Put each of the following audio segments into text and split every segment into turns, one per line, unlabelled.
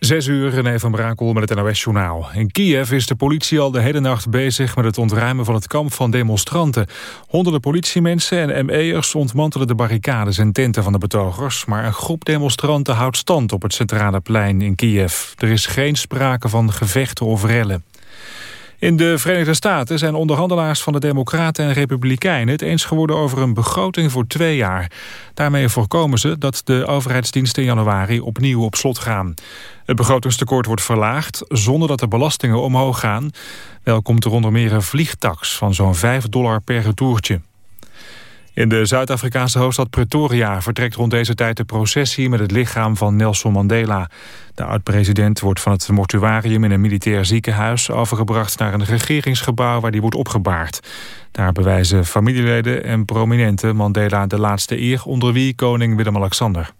Zes uur, René van Brakel met het NOS-journaal. In Kiev is de politie al de hele nacht bezig met het ontruimen van het kamp van demonstranten. Honderden politiemensen en ME'ers ontmantelen de barricades en tenten van de betogers. Maar een groep demonstranten houdt stand op het centrale plein in Kiev. Er is geen sprake van gevechten of rellen. In de Verenigde Staten zijn onderhandelaars van de Democraten en Republikeinen het eens geworden over een begroting voor twee jaar. Daarmee voorkomen ze dat de overheidsdiensten in januari opnieuw op slot gaan. Het begrotingstekort wordt verlaagd zonder dat de belastingen omhoog gaan. Wel komt er onder meer een vliegtax van zo'n 5 dollar per retourtje. In de Zuid-Afrikaanse hoofdstad Pretoria vertrekt rond deze tijd de processie met het lichaam van Nelson Mandela. De oud-president wordt van het mortuarium in een militair ziekenhuis overgebracht naar een regeringsgebouw waar die wordt opgebaard. Daar bewijzen familieleden en prominenten Mandela de laatste eer onder wie koning Willem-Alexander.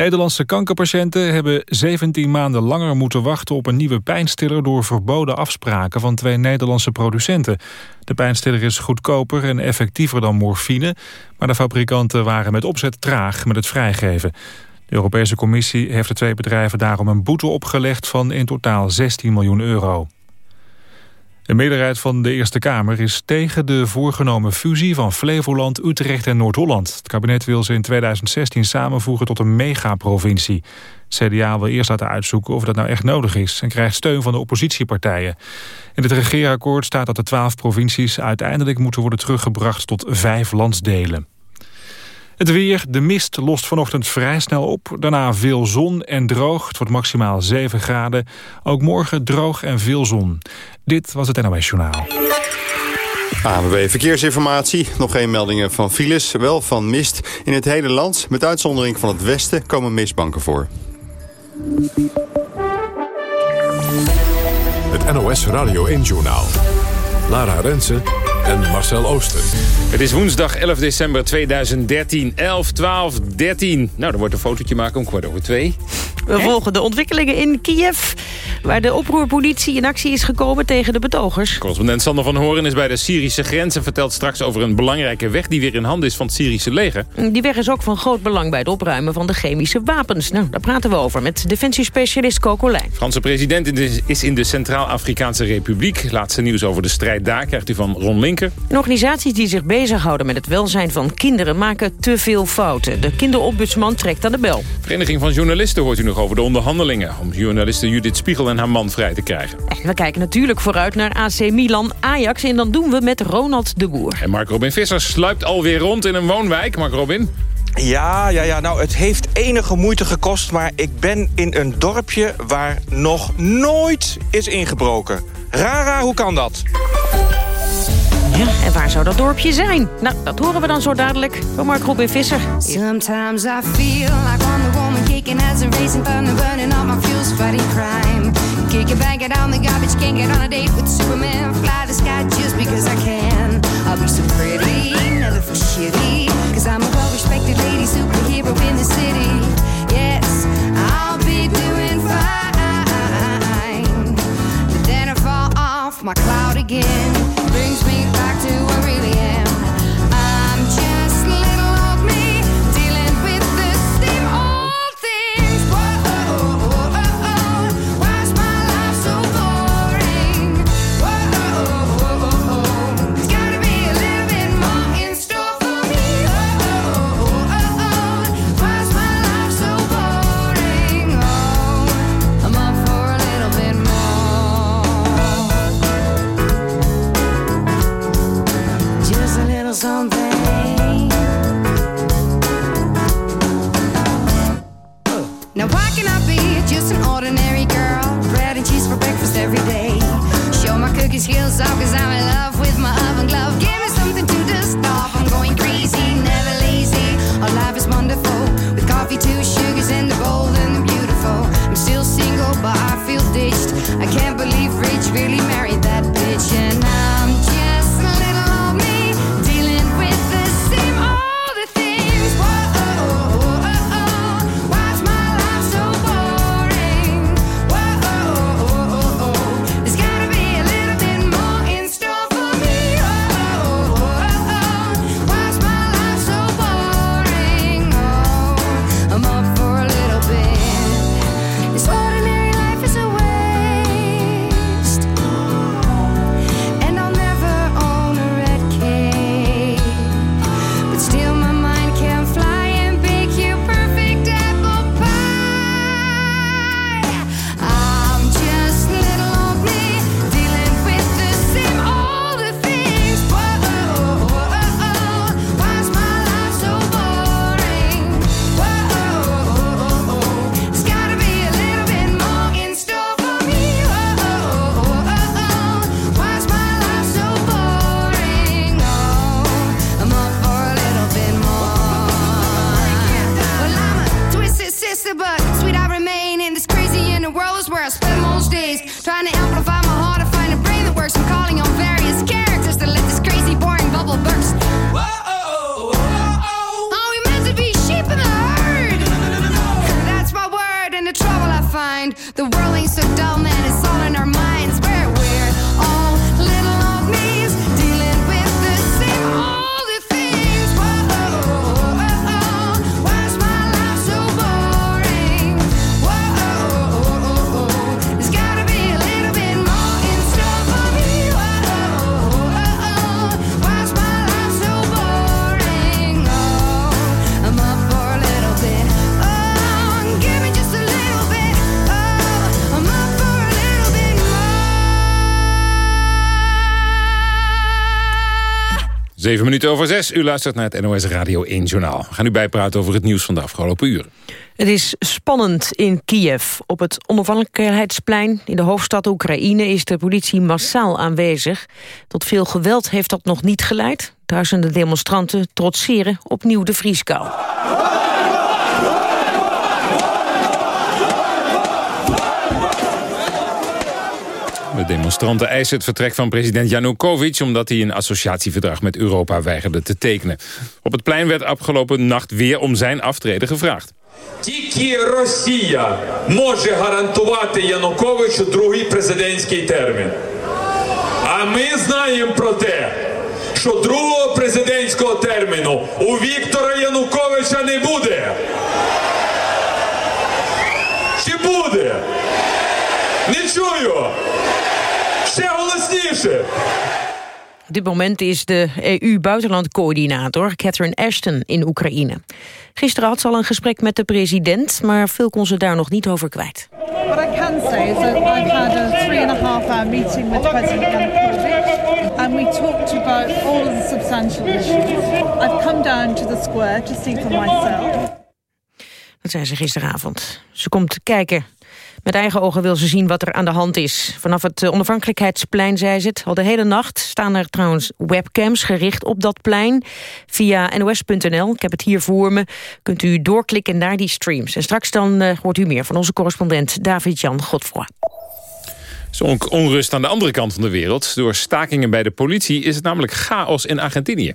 Nederlandse kankerpatiënten hebben 17 maanden langer moeten wachten op een nieuwe pijnstiller door verboden afspraken van twee Nederlandse producenten. De pijnstiller is goedkoper en effectiever dan morfine, maar de fabrikanten waren met opzet traag met het vrijgeven. De Europese Commissie heeft de twee bedrijven daarom een boete opgelegd van in totaal 16 miljoen euro. De meerderheid van de Eerste Kamer is tegen de voorgenomen fusie van Flevoland, Utrecht en Noord-Holland. Het kabinet wil ze in 2016 samenvoegen tot een megaprovincie. CDA wil eerst laten uitzoeken of dat nou echt nodig is... en krijgt steun van de oppositiepartijen. In het regeerakkoord staat dat de twaalf provincies uiteindelijk moeten worden teruggebracht tot vijf landsdelen. Het weer, de mist lost vanochtend vrij snel op. Daarna veel zon en droog. Het wordt maximaal 7 graden. Ook morgen droog en veel zon. Dit was het NOS Journaal.
ANWB Verkeersinformatie. Nog geen meldingen van files, wel van mist. In het hele land, met uitzondering van het westen, komen mistbanken voor.
Het NOS Radio 1 Journaal. Lara Rensen en Marcel Ooster.
Het is woensdag 11 december 2013. 11, 12, 13. Nou, dan wordt een fotootje maken om kwart over twee.
We volgen de ontwikkelingen in Kiev... waar de oproerpolitie in actie is gekomen tegen de betogers.
Correspondent Sander van Horen is bij de Syrische grens... en vertelt straks over een belangrijke weg die weer in handen is van het Syrische leger.
Die weg is ook van groot belang bij het opruimen van de chemische wapens. Nou, daar praten we over met defensiespecialist Coco Lijn.
Franse president is in de Centraal-Afrikaanse Republiek. Laatste nieuws over de strijd daar krijgt u van Ron Linker.
En organisaties die zich bezighouden met het welzijn van kinderen... maken te veel fouten. De kinderombudsman trekt aan de bel.
Vereniging van Journalisten hoort u nog over de onderhandelingen... om journaliste Judith Spiegel en haar man vrij te krijgen.
En we kijken natuurlijk vooruit naar AC Milan Ajax... en dan doen we met Ronald de Boer.
En Mark Robin Visser sluipt alweer rond in een woonwijk. Mark Robin?
Ja, ja, ja, nou, het heeft enige moeite gekost... maar ik ben in een dorpje waar nog nooit is ingebroken. Rara, hoe kan dat?
Ja, en waar zou dat dorpje zijn? Nou, dat horen we dan zo dadelijk van Mark Robin Visser.
Sometimes I feel like I'm the woman kicking as a racing thunder, burning all my fuels, fighting crime. Kick it, bang it on the garbage, can't get on a date with Superman. Fly the sky just because I can. I'll be so pretty, never feel shitty. Cause I'm a well-respected lady superhero in the city. My cloud again. Brings me back to who I really am.
Minuten over zes. U luistert naar het NOS Radio 1 Journaal. We gaan u bijpraten over het nieuws van de afgelopen uren.
Het is spannend in Kiev. Op het onafhankelijkheidsplein in de hoofdstad Oekraïne... is de politie massaal aanwezig. Tot veel geweld heeft dat nog niet geleid. Duizenden demonstranten trotseren opnieuw de vrieskou.
De demonstranten eisen het vertrek van president Janukovic... omdat hij een associatieverdrag met Europa weigerde te tekenen. Op het plein werd afgelopen nacht weer om zijn aftreden gevraagd.
Тільки Росія може гарантувати Януковичу другий президентський термін. А ми знаємо про те, що другого президентського терміну у Віктора Януковича не буде. Чи буде? Не чую. Ще голосніше.
Op dit moment is de EU-buitenlandcoördinator Catherine Ashton in Oekraïne. Gisteren had ze al een gesprek met de president, maar veel kon ze daar nog niet over kwijt.
What I can say is that I've had a three and a half hour meeting with President Yanukovych and we talked about all of the substantial issues. I've come down to the square to see for myself.
Dat zei ze gisteravond. Ze komt kijken. met eigen ogen wil ze zien wat er aan de hand is. Vanaf het eh, onafhankelijkheidsplein, zei ze het. Al de hele nacht staan er trouwens webcams gericht op dat plein. Via nos.nl, ik heb het hier voor me, kunt u doorklikken naar die streams. En straks dan uh, hoort u meer van onze correspondent David-Jan Godfroy.
Zo'n onrust aan de andere kant van de wereld. Door stakingen bij de politie is het namelijk chaos in Argentinië.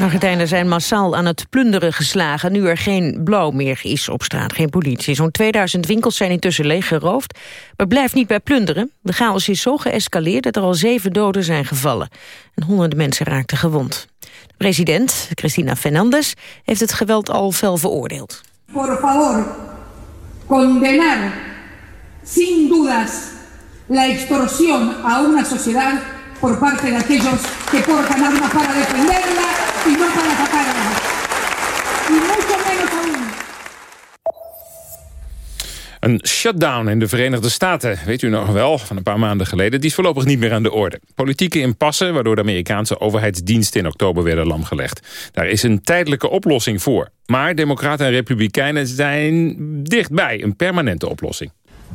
Argentijnen zijn massaal aan het plunderen geslagen... nu er geen blauw meer is op straat, geen politie. Zo'n 2000 winkels zijn intussen leeggeroofd. Maar blijft niet bij plunderen. De chaos is zo geëscaleerd dat er al zeven doden zijn gevallen. En honderden mensen raakten gewond. De president, Cristina Fernandez, heeft het geweld al fel veroordeeld.
Por favor, condenar sin dudas la extorsión a una sociedad por parte de aquellos que portan armas para defenderla y no para atacarla. Y mucho menos aún.
Een shutdown in de Verenigde Staten, weet u nog wel, van een paar maanden geleden, die is voorlopig niet meer aan de orde. Politieke impasse, waardoor de Amerikaanse overheidsdiensten in oktober werden lamgelegd. Daar is een tijdelijke oplossing voor. Maar democraten en republikeinen zijn dichtbij een permanente oplossing.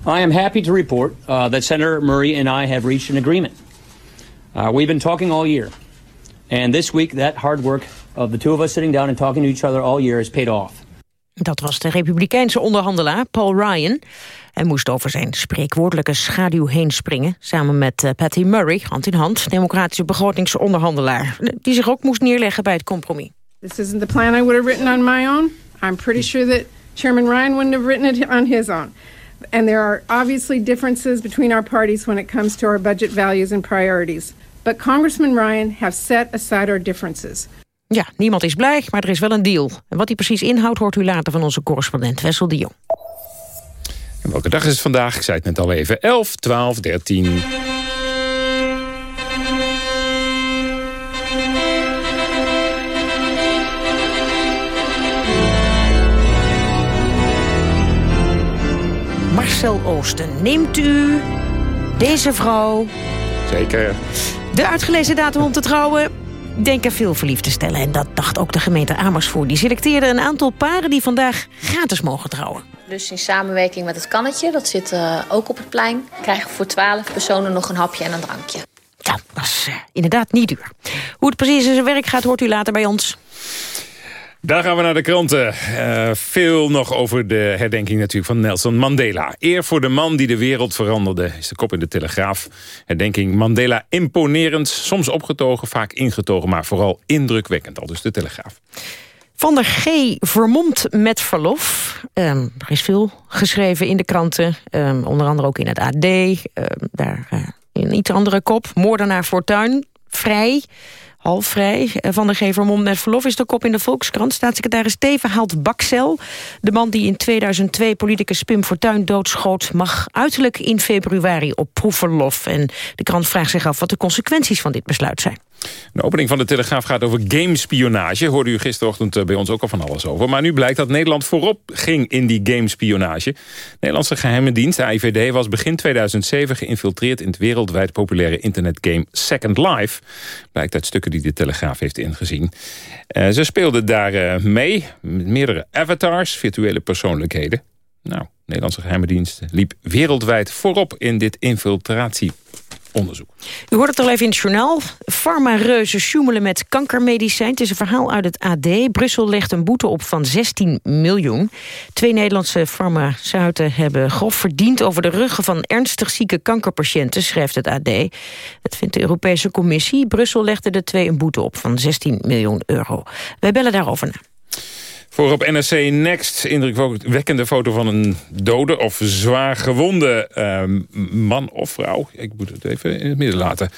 I am happy to report uh, that Senator Murray and I have reached an agreement. Uh, we've been talking all year. And this week, that hard work of the two of us sitting down and talking to each other all year has paid off.
Dat was de republikeinse onderhandelaar Paul Ryan. Hij moest over zijn spreekwoordelijke schaduw heen springen... samen met uh, Patty Murray, hand in hand, democratische begrotingsonderhandelaar... die zich ook moest neerleggen bij het compromis.
This isn't the plan I would have written on my own. I'm pretty sure that Chairman Ryan wouldn't have written it on his own. And there are obviously differences between our parties when it comes to our budget values and priorities. But Congressman Ryan have set aside our differences.
Ja, niemand is blij, maar er is wel een deal. En wat die precies inhoudt, hoort u later van onze correspondent Wessel de Jong.
En welke dag is het vandaag? Ik zei het net al even. 11, 12, 13.
Marcel Oosten, neemt u deze vrouw...
Zeker.
De uitgelezen datum om te trouwen denken veel verliefd te stellen. En dat dacht ook de gemeente Amersfoort. Die selecteerde een aantal paren die vandaag gratis mogen trouwen.
Dus in samenwerking met het kannetje, dat zit uh, ook op het plein... krijgen voor twaalf personen nog een hapje en een drankje.
Ja, dat is eh, inderdaad niet duur. Hoe het precies in zijn werk gaat, hoort u later bij ons.
Daar gaan we naar de kranten. Uh, veel nog over de herdenking natuurlijk van Nelson Mandela. Eer voor de man die de wereld veranderde, is de kop in de Telegraaf. Herdenking Mandela imponerend, soms opgetogen, vaak ingetogen... maar vooral indrukwekkend, al dus de Telegraaf.
Van der G. vermomd met verlof. Um, er is veel geschreven in de kranten. Um, onder andere ook in het AD. Um, daar uh, een iets andere kop. Moordenaar Fortuin. Vrij half vrij. Van de Gevermond met verlof is de kop in de Volkskrant. Staatssecretaris Teven haalt Bakcel. De man die in 2002 politicus Pim Fortuyn doodschoot... mag uiterlijk in februari op proefverlof. En de krant vraagt zich af wat de consequenties van dit besluit zijn.
De opening van de Telegraaf gaat over gamespionage. Hoorde u gisterochtend eh, bij ons ook al van alles over. Maar nu blijkt dat Nederland voorop ging in die gamespionage. Nederlandse geheime dienst, de AIVD, was begin 2007 geïnfiltreerd... in het wereldwijd populaire internetgame Second Life. Blijkt uit stukken die de Telegraaf heeft ingezien. Uh, ze speelden daar uh, mee, met meerdere avatars, virtuele persoonlijkheden. Nou, Nederlandse geheime dienst liep wereldwijd voorop in dit infiltratie onderzoek.
U hoort het al even in het journaal. Pharma-reuzen sjoemelen met kankermedicijn. Het is een verhaal uit het AD. Brussel legt een boete op van 16 miljoen. Twee Nederlandse farmaceuten hebben grof verdiend... over de ruggen van ernstig zieke kankerpatiënten, schrijft het AD. Dat vindt de Europese Commissie. Brussel legde de twee een boete op van 16 miljoen euro. Wij bellen daarover na.
Voor op NRC Next indrukwekkende foto van een dode of zwaar gewonde uh, man of vrouw. Ik moet het even in het midden laten.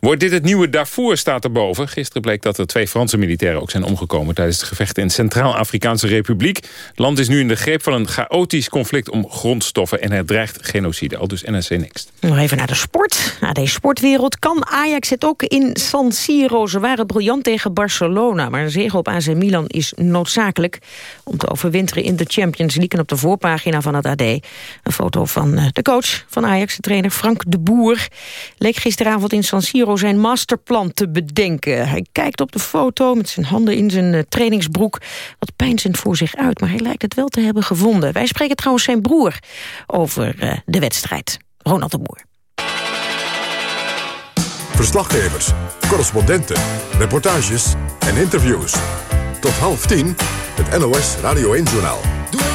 Wordt dit het nieuwe Darfur, staat erboven. Gisteren bleek dat er twee Franse militairen ook zijn omgekomen... tijdens het gevecht in Centraal-Afrikaanse Republiek. Het land is nu in de greep van een chaotisch conflict om grondstoffen... en er dreigt genocide, al dus NRC Next.
Nog even naar de sport. Naar deze sportwereld kan Ajax het ook in San Siro. Ze waren briljant tegen Barcelona, maar een zege op AC Milan is noodzakelijk om te overwinteren in de Champions League. En op de voorpagina van het AD een foto van eh, de coach van Ajax, de trainer Frank de Boer. Leek gisteravond in San Siro zijn masterplan te bedenken. Hij kijkt op de foto met zijn handen in zijn eh, trainingsbroek. Wat pijnzend voor zich uit, maar hij lijkt het wel te hebben gevonden. Wij spreken trouwens zijn broer over uh, de wedstrijd. Ronald de Boer.
Verslaggevers, correspondenten, reportages en interviews. Tot half tien het NOS Radio 1-journaal.
Good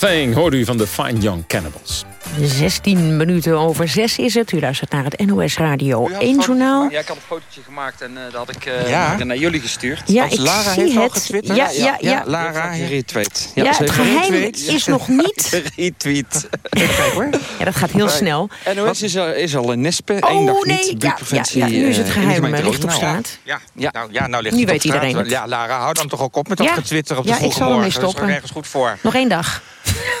Thing hoorde u van de Fine Young Cannibals.
16 minuten over 6 is het. U luistert naar het NOS Radio 1 journaal.
Ja, ik had een fotootje gemaakt en uh, dat had ik uh,
Ja.
naar jullie gestuurd.
Ja,
Als
ik
Lara
zie
heeft al
het.
getwitterd?
Ja, ja, ja.
Lara heeft
Geretweet.
Ja,
ze
het
heeft
geheim
retweet.
is nog niet...
Retweet.
Kijk hoor.
Ja, dat gaat heel snel.
NOS is, al- is al in Nispen.
Oh,
Eén dag
nee,
niet.
ja, ja, ja, nu is het
eh,
geheim, eh, ligt op straat.
Ja,
Ja.
Nou, ja, nou ligt
Nu
het op
weet iedereen
straat.
het.
Ja, Lara, hou dan toch ook op met dat
Ja.
getwitter op de
Ja, ik zal ermee stoppen.
ergens goed voor.
Nog één dag.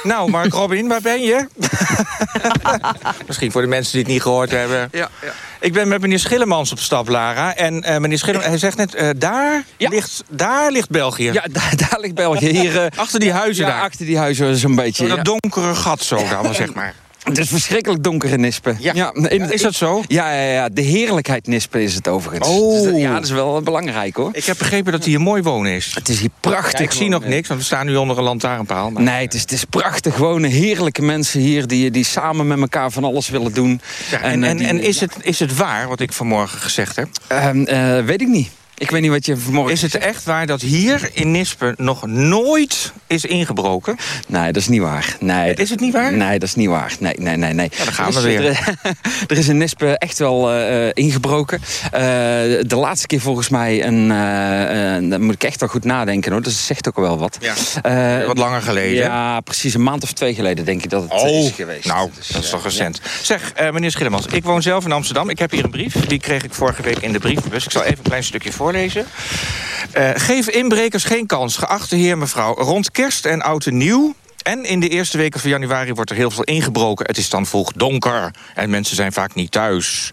Nou, Mark Robin, waar ben je? Misschien voor de mensen die het niet gehoord hebben.
Ja, ja.
Ik ben met meneer Schillemans op stap, Lara. En eh, meneer Schillemans, hij zegt net, eh, daar,
Ja.
ligt, daar ligt België.
Ja, daar, daar ligt België. Hier, eh,
Achter die huizen
ja,
daar.
achter die huizen zo'n beetje.
Dat
ja.
donkere gat zo dan, zeg maar.
Het is verschrikkelijk donker in Nispen.
Ja.
in-
Is dat zo?
Ja, ja, ja, de heerlijkheid Nispen is het overigens.
Oh.
Dus dat- ja, dat is wel belangrijk hoor.
Ik heb begrepen dat hij hier mooi wonen is.
Het is hier prachtig.
Ja, ik zie nog niks, want we staan nu onder een lantaarnpaal. Maar...
Nee, het is, het is prachtig. Gewoon heerlijke mensen hier die, die samen met elkaar van alles willen doen.
Ja, en,
eh,
en,
die-
en is, het, is het waar, wat ik vanmorgen gezegd heb?
Ehm, eh, weet ik niet. Ik weet niet wat je vanmorgen...
Is het echt waar dat hier in Nispen nog nooit is ingebroken?
Nee, dat is niet waar. Nee,
Is het niet waar?
Nee, dat is niet waar. Nee, nee, nee. nee.
Ja, dan gaan we weer.
Er, er is in Nispen echt wel eh, eh, ingebroken. Eh, de laatste keer volgens mij, een, dan moet ik echt wel goed nadenken hoor. Dus dat zegt ook wel wat.
Ja. Wat langer geleden.
Ja, precies een maand of twee geleden denk ik dat het eh, is geweest.
nou,
Dus,
dat is toch recent. Zeg, meneer Schillemans, ik woon zelf in Amsterdam. Ik heb hier een brief. Die kreeg ik vorige week in de brievenbus. Ik zal even een klein stukje voorlezen. Eh, geef inbrekers geen kans, geachte heer mevrouw. Rond kerst en oud en nieuw... En in de eerste weken van januari wordt er heel veel ingebroken. Het is dan vroeg donker en mensen zijn vaak niet thuis.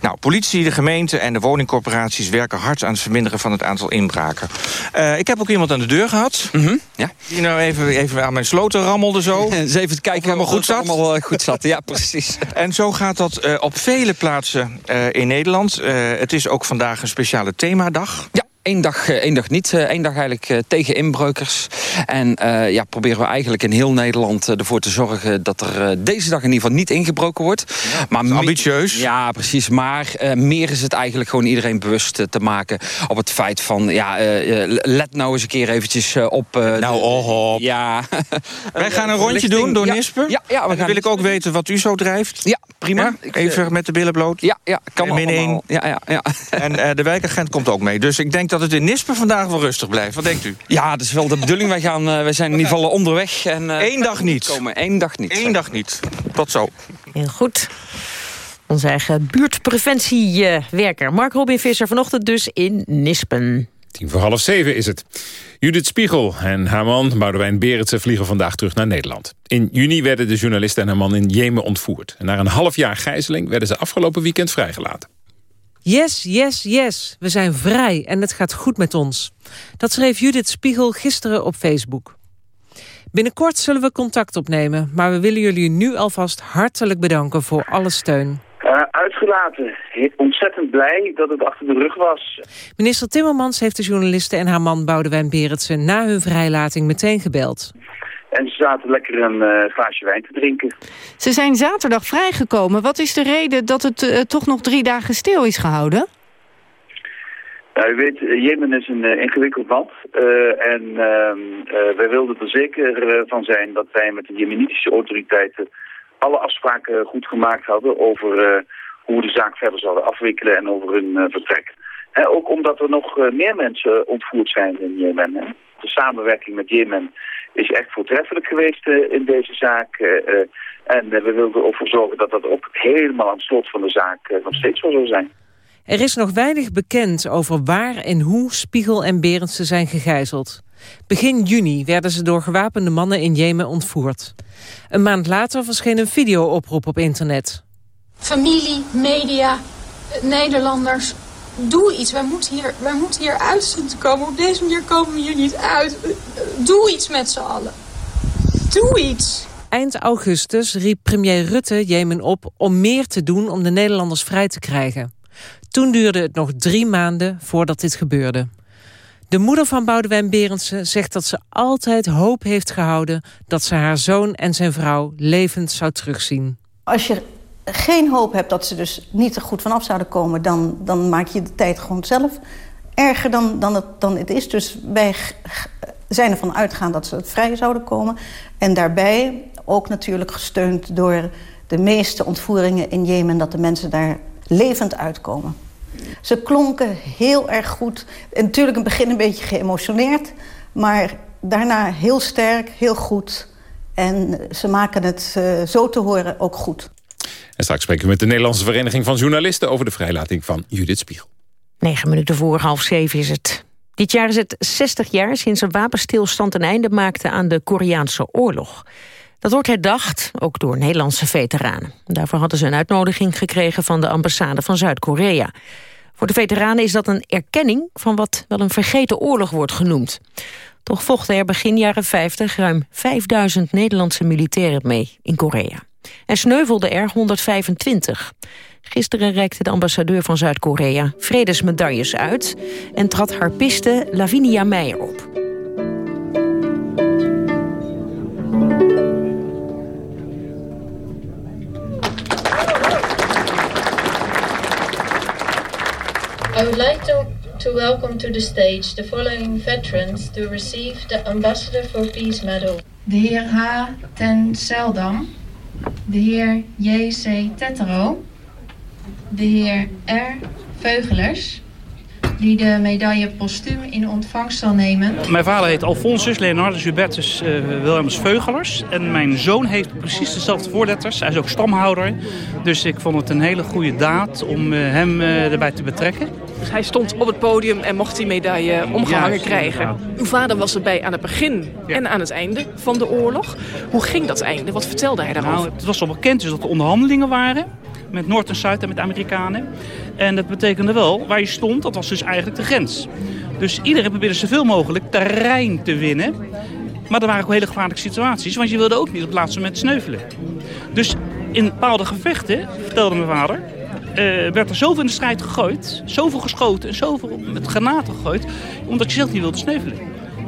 Nou, politie, de gemeente en de woningcorporaties... werken hard aan het verminderen van het aantal inbraken. Eh, ik heb ook iemand aan de deur gehad.
Mhm, ja.
Die nou even, even aan mijn sloten rammelde zo.
Eens even kijken
helemaal
of
goed
het
zat.
allemaal eh, goed zat. Ja, precies.
En zo gaat dat eh, op vele plaatsen in Nederland. Het is ook vandaag een speciale themadag.
Ja, één dag, eh, één dag niet. Eh, één dag eigenlijk eh, tegen inbreukers. En eh, ja, proberen we eigenlijk in heel Nederland eh, ervoor te zorgen... dat er eh, deze dag in ieder geval niet ingebroken wordt. maar
ambitieus.
Ja, precies. Maar eh, meer is het eigenlijk gewoon iedereen bewust eh, te maken... op het feit van, ja, eh, eh, let nou eens een keer eventjes eh, op... eh,
Nou, oh, op.
Ja.
Wij gaan een rondje doen door
Ja,
Nispen.
Ja, ja we
dan wil ik ook weten wat u zo drijft.
Ja, prima.
Ja?
Ik, eh,
Even met de billen bloot.
Ja, ja, kan
Min één.
allemaal. Ja, ja, ja.
En eh, de wijkagent komt ook mee. Dus ik denk dat het in Nispen vandaag wel rustig blijft. Wat denkt u?
Ja, dat is wel de bedoeling. Wij, gaan, eh, wij zijn in ieder geval onderweg. En, eh,
Eén dag niet.
Komen. Eén dag niet.
Eén dag niet. Tot zo.
Heel goed. Onze eigen buurtpreventiewerker Mark Robin Visser vanochtend dus in Nispen.
Tien voor half zeven is het. Judith Spiegel en haar man Boudewijn Berendsen vliegen vandaag terug naar Nederland. In juni werden de journalist en haar man in Jemen ontvoerd. En na een half jaar gijzeling werden ze afgelopen weekend vrijgelaten.
Yes, yes, yes. We zijn vrij en het gaat goed met ons. Dat schreef Judith Spiegel gisteren op Facebook. Binnenkort zullen we contact opnemen, maar we willen jullie nu alvast hartelijk bedanken voor alle steun.
Eh, uitgelaten. He- Ontzettend blij dat het achter de rug was.
Minister Timmermans heeft de journalisten en haar man Boudewijn Berendsen na hun vrijlating meteen gebeld.
En ze zaten lekker een eh, glaasje wijn te drinken.
Ze zijn zaterdag vrijgekomen. Wat is de reden dat het eh, toch nog drie dagen stil is gehouden?
Nou, u weet, eh, Jemen is een eh, ingewikkeld land. eh, en ehm, eh, wij wilden er zeker van zijn dat wij met de Jemenitische autoriteiten alle afspraken goed gemaakt hadden over eh, hoe de zaak verder zouden afwikkelen en over hun eh, vertrek. Ook omdat er nog eh, meer mensen ontvoerd zijn in Jemen. De samenwerking met Jemen is echt voortreffelijk geweest eh, in deze zaak. en we wilden er ook voor zorgen dat dat ook helemaal aan het slot van de zaak nog steeds zo zou zijn.
Er is nog weinig bekend over waar en hoe Spiegel en Berendsen zijn gegijzeld. Begin juni werden ze door gewapende mannen in Jemen ontvoerd. Een maand later verscheen een videooproep op internet.
Familie, media, eh, Nederlanders. Doe iets. Wij moeten, hier, wij moeten hier uit zien te komen. Op deze manier komen we hier niet uit. Eh, eh, Doe iets met z'n allen. Doe iets.
Eind augustus riep premier Rutte Jemen op om meer te doen om de Nederlanders vrij te krijgen. Toen duurde het nog drie maanden voordat dit gebeurde. De moeder van Boudewijn Berendsen zegt dat ze altijd hoop heeft gehouden... dat ze haar zoon en zijn vrouw levend zou terugzien.
Als je geen hoop hebt dat ze dus niet er goed vanaf zouden komen... dan, dan maak je de tijd gewoon zelf erger dan, dan, het, dan het is. Dus wij zijn ervan uitgaan dat ze het vrij zouden komen. En daarbij ook natuurlijk gesteund door de meeste ontvoeringen in Jemen... dat de mensen daar levend uitkomen. Ze klonken heel erg goed. En natuurlijk in het begin een beetje geëmotioneerd... maar daarna heel sterk, heel goed. En ze maken het uh, zo te horen ook goed.
En straks spreken we met de Nederlandse Vereniging van Journalisten... over de vrijlating van Judith Spiegel.
Negen minuten voor half zeven is het. Dit jaar is het 60 jaar sinds een wapenstilstand een einde maakte aan de Koreaanse oorlog. Dat wordt herdacht, ook door Nederlandse veteranen. Daarvoor hadden ze een uitnodiging gekregen van de ambassade van Zuid-Korea. Voor de veteranen is dat een erkenning van wat wel een vergeten oorlog wordt genoemd. Toch vochten er begin jaren 50 ruim 5000 Nederlandse militairen mee in Korea. En sneuvelden er 125. Gisteren reikte de ambassadeur van Zuid-Korea vredesmedailles uit... en trad harpiste Lavinia Meijer op.
I would like to, to welcome to the stage the following veterans to receive the Ambassador for Peace Medal. De heer H. ten Seldam, de heer J.C. Tettero, de heer R. Veugelers, die de medaille postuum in ontvangst zal nemen.
Mijn vader heet Alfonsus Leonardus Hubertus uh, Veugelers. En mijn zoon heeft precies dezelfde voorletters. Hij is ook stamhouder. Dus ik vond het een hele goede daad om uh, hem uh, erbij te betrekken.
Dus hij stond op het podium en mocht die medaille omgehangen Juist, krijgen. Inderdaad. Uw vader was erbij aan het begin ja. en aan het einde van de oorlog. Hoe ging dat einde? Wat vertelde hij daarover?
Nou, het was al bekend dus dat er onderhandelingen waren met Noord en Zuid en met Amerikanen. En dat betekende wel, waar je stond, dat was dus eigenlijk de grens. Dus iedereen probeerde zoveel mogelijk terrein te winnen. Maar er waren ook hele gevaarlijke situaties, want je wilde ook niet op het laatste moment sneuvelen. Dus in bepaalde gevechten, vertelde mijn vader, werd er zoveel in de strijd gegooid, zoveel geschoten en zoveel met granaten gegooid, omdat je zelf niet wilde sneuvelen.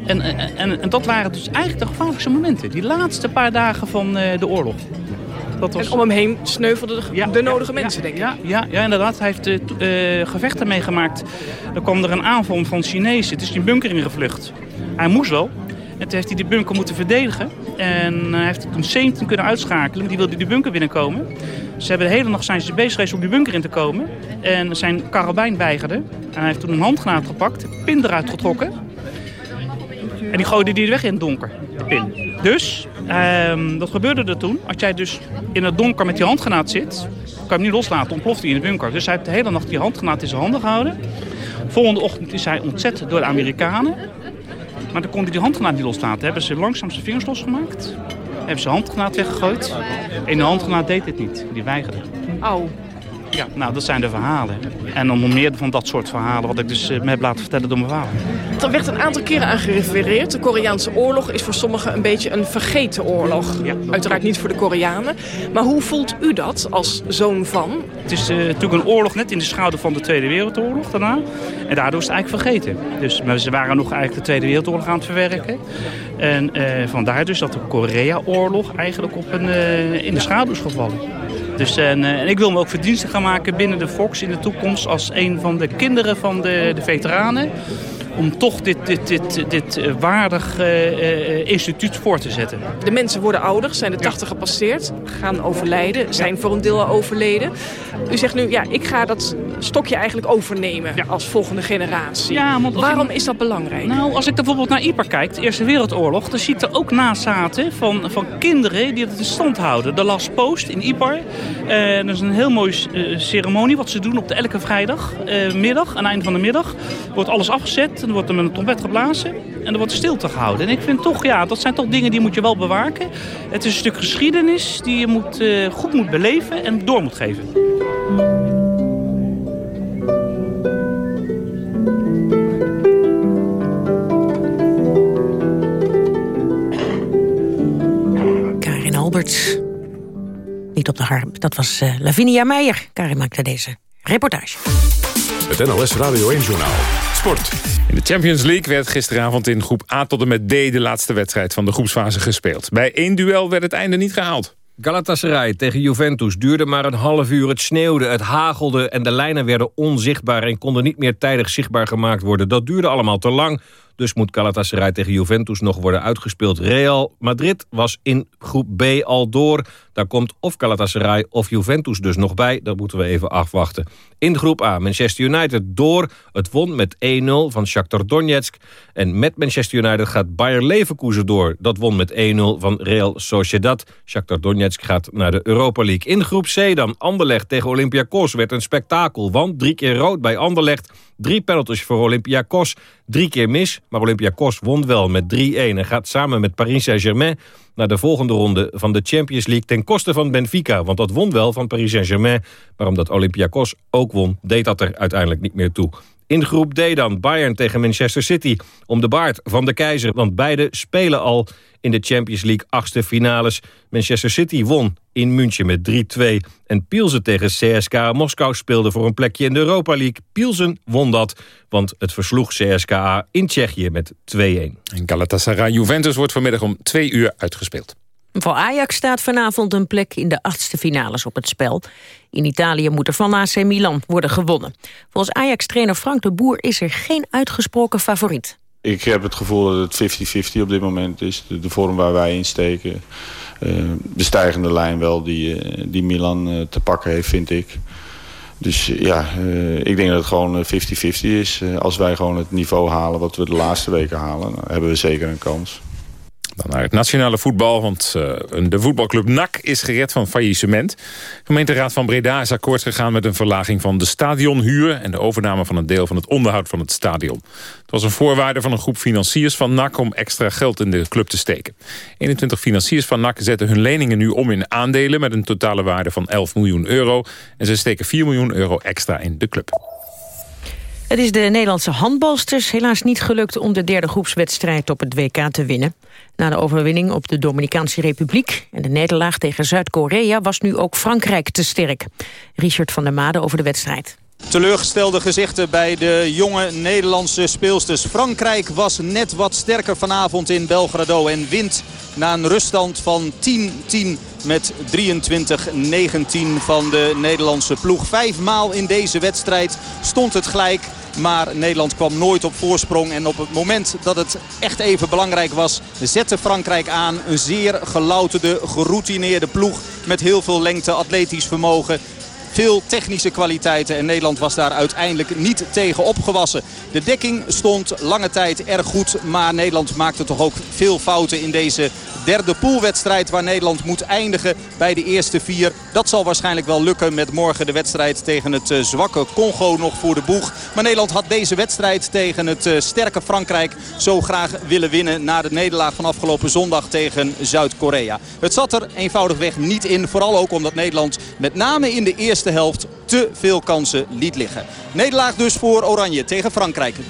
En, en, en dat waren dus eigenlijk de gevaarlijkste momenten, die laatste paar dagen van uh, de oorlog.
Dat was... En om hem heen sneuvelden de, ja, de nodige
ja,
mensen, denk ik.
Ja, ja, ja, inderdaad. Hij heeft uh, gevechten meegemaakt. Er kwam er een aanval van Chinezen. Het is die bunker ingevlucht. Hij moest wel. En toen heeft hij die bunker moeten verdedigen. En hij heeft toen 17 kunnen uitschakelen. Die wilde die bunker binnenkomen. Ze hebben de hele nacht zijn ze bezig geweest om die bunker in te komen. En zijn karabijn weigerde. En hij heeft toen een handgranaat gepakt. Pin eruit getrokken. En die gooide die weg in het donker. De pin. Dus, um, dat gebeurde er toen. Als jij dus in het donker met die handgranaat zit... kan je hem niet loslaten, ontploft hij in de bunker. Dus hij heeft de hele nacht die handgranaat in zijn handen gehouden. Volgende ochtend is hij ontzet door de Amerikanen. Maar dan kon hij die handgranaat niet loslaten. Hebben ze langzaam zijn vingers losgemaakt. Hebben ze handgranaat weggegooid. En de handgranaat deed dit niet. Die weigerde.
Au.
Ja, nou, dat zijn de verhalen. En nog meer van dat soort verhalen... wat ik dus me heb laten vertellen door mijn vader.
Er werd een aantal keren aan gerefereerd. De Koreaanse oorlog is voor sommigen een beetje een vergeten oorlog. Ja, Uiteraard niet voor de Koreanen. Maar hoe voelt u dat als zoon van?
Het is uh, natuurlijk een oorlog net in de schouder van de Tweede Wereldoorlog daarna. En daardoor is het eigenlijk vergeten. Dus maar ze waren nog eigenlijk de Tweede Wereldoorlog aan het verwerken. En uh, vandaar dus dat de Korea-oorlog eigenlijk op een, uh, in de schaduw is gevallen. Dus, en, en, ik wil me ook verdiensten gaan maken binnen de Fox in de toekomst als een van de kinderen van de, de veteranen om toch dit, dit, dit, dit waardig uh, instituut voor te zetten.
De mensen worden ouder, zijn de 80 gepasseerd, gaan overlijden, zijn voor een deel al overleden. U zegt nu, ja, ik ga dat stokje eigenlijk overnemen ja. als volgende generatie.
Ja, want
Waarom
ik,
is dat belangrijk?
Nou, als ik bijvoorbeeld naar IPA kijk, de Eerste Wereldoorlog... dan ziet er ook nazaten van, van kinderen die het in stand houden. De Last Post in IPAR. Uh, dat is een heel mooie uh, ceremonie wat ze doen op de elke vrijdagmiddag. aan het einde van de middag wordt alles afgezet. En er wordt er met een trompet geblazen. En er wordt stilte gehouden. En ik vind toch, ja, dat zijn toch dingen die moet je wel bewaken. Het is een stuk geschiedenis die je moet, uh, goed moet beleven en door moet geven.
Karin Alberts. Niet op de harp. Dat was uh, Lavinia Meijer. Karin maakte deze reportage.
Het NOS Radio 1 Journaal. Sport.
In de Champions League werd gisteravond in groep A tot en met D... de laatste wedstrijd van de groepsfase gespeeld. Bij één duel werd het einde niet gehaald.
Galatasaray tegen Juventus duurde maar een half uur. Het sneeuwde, het hagelde en de lijnen werden onzichtbaar... en konden niet meer tijdig zichtbaar gemaakt worden. Dat duurde allemaal te lang. Dus moet Galatasaray tegen Juventus nog worden uitgespeeld. Real Madrid was in groep B al door. Daar komt of Galatasaray of Juventus dus nog bij. Dat moeten we even afwachten. In groep A Manchester United door. Het won met 1-0 van Shakhtar Donetsk. En met Manchester United gaat Bayer Leverkusen door. Dat won met 1-0 van Real Sociedad. Shakhtar Donetsk gaat naar de Europa League. In groep C dan Anderlecht tegen Olympiakos werd een spektakel. Want drie keer rood bij Anderlecht. Drie penalties voor Olympiakos. Drie keer mis, maar Olympiakos won wel met 3-1... en gaat samen met Paris Saint-Germain naar de volgende ronde van de Champions League... ten koste van Benfica, want dat won wel van Paris Saint-Germain... maar omdat Olympiakos ook won, deed dat er uiteindelijk niet meer toe. In groep D dan Bayern tegen Manchester City. Om de baard van de keizer, want beide spelen al in de Champions League achtste finales. Manchester City won in München met 3-2. En Pielsen tegen CSKA Moskou speelde voor een plekje in de Europa League. Pielsen won dat, want het versloeg CSKA in Tsjechië met 2-1.
En Galatasaray-Juventus wordt vanmiddag om twee uur uitgespeeld.
Voor Ajax staat vanavond een plek in de achtste finales op het spel. In Italië moet er van AC Milan worden gewonnen. Volgens Ajax-trainer Frank de Boer is er geen uitgesproken favoriet.
Ik heb het gevoel dat het 50-50 op dit moment is. De, vorm waar wij in steken. Uh, de stijgende lijn wel die, uh, die Milan uh, te pakken heeft, vind ik. Dus ja, ik denk dat het gewoon 50-50 is. als wij gewoon het niveau halen wat we de laatste weken halen... dan hebben we zeker een kans.
Dan naar het nationale voetbal, want uh, de voetbalclub NAC is gered van faillissement. De gemeenteraad van Breda is akkoord gegaan met een verlaging van de stadionhuur... en de overname van een deel van het onderhoud van het stadion. Het was een voorwaarde van een groep financiers van NAC om extra geld in de club te steken. 21 financiers van NAC zetten hun leningen nu om in aandelen... met een totale waarde van 11 miljoen euro. En ze steken 4 miljoen euro extra in de club.
Het is de Nederlandse handbalsters helaas niet gelukt om de derde groepswedstrijd op het WK te winnen. Na de overwinning op de Dominicaanse Republiek en de nederlaag tegen Zuid-Korea was nu ook Frankrijk te sterk. Richard van der Made over de wedstrijd.
Teleurgestelde gezichten bij de jonge Nederlandse speelsters. Frankrijk was net wat sterker vanavond in Belgrado en wint na een ruststand van 10-10 met 23-19 van de Nederlandse ploeg. Vijfmaal in deze wedstrijd stond het gelijk. Maar Nederland kwam nooit op voorsprong. En op het moment dat het echt even belangrijk was... zette Frankrijk aan. Een zeer gelouterde, geroutineerde ploeg... met heel veel lengte, atletisch vermogen veel technische kwaliteiten. En Nederland was daar uiteindelijk niet tegen opgewassen. De dekking stond lange tijd erg goed. Maar Nederland maakte toch ook veel fouten in deze derde poolwedstrijd. Waar Nederland moet eindigen bij de eerste vier. Dat zal waarschijnlijk wel lukken met morgen de wedstrijd tegen het eh, zwakke Congo nog voor de boeg. Maar Nederland had deze wedstrijd tegen het eh, sterke Frankrijk zo graag willen winnen. Na de nederlaag van afgelopen zondag tegen Zuid-Korea. Het zat er eenvoudigweg niet in. Vooral ook omdat Nederland met name in de eerste helft te veel kansen liet liggen. Nederlaag dus voor Oranje tegen Frankrijk, 23-19.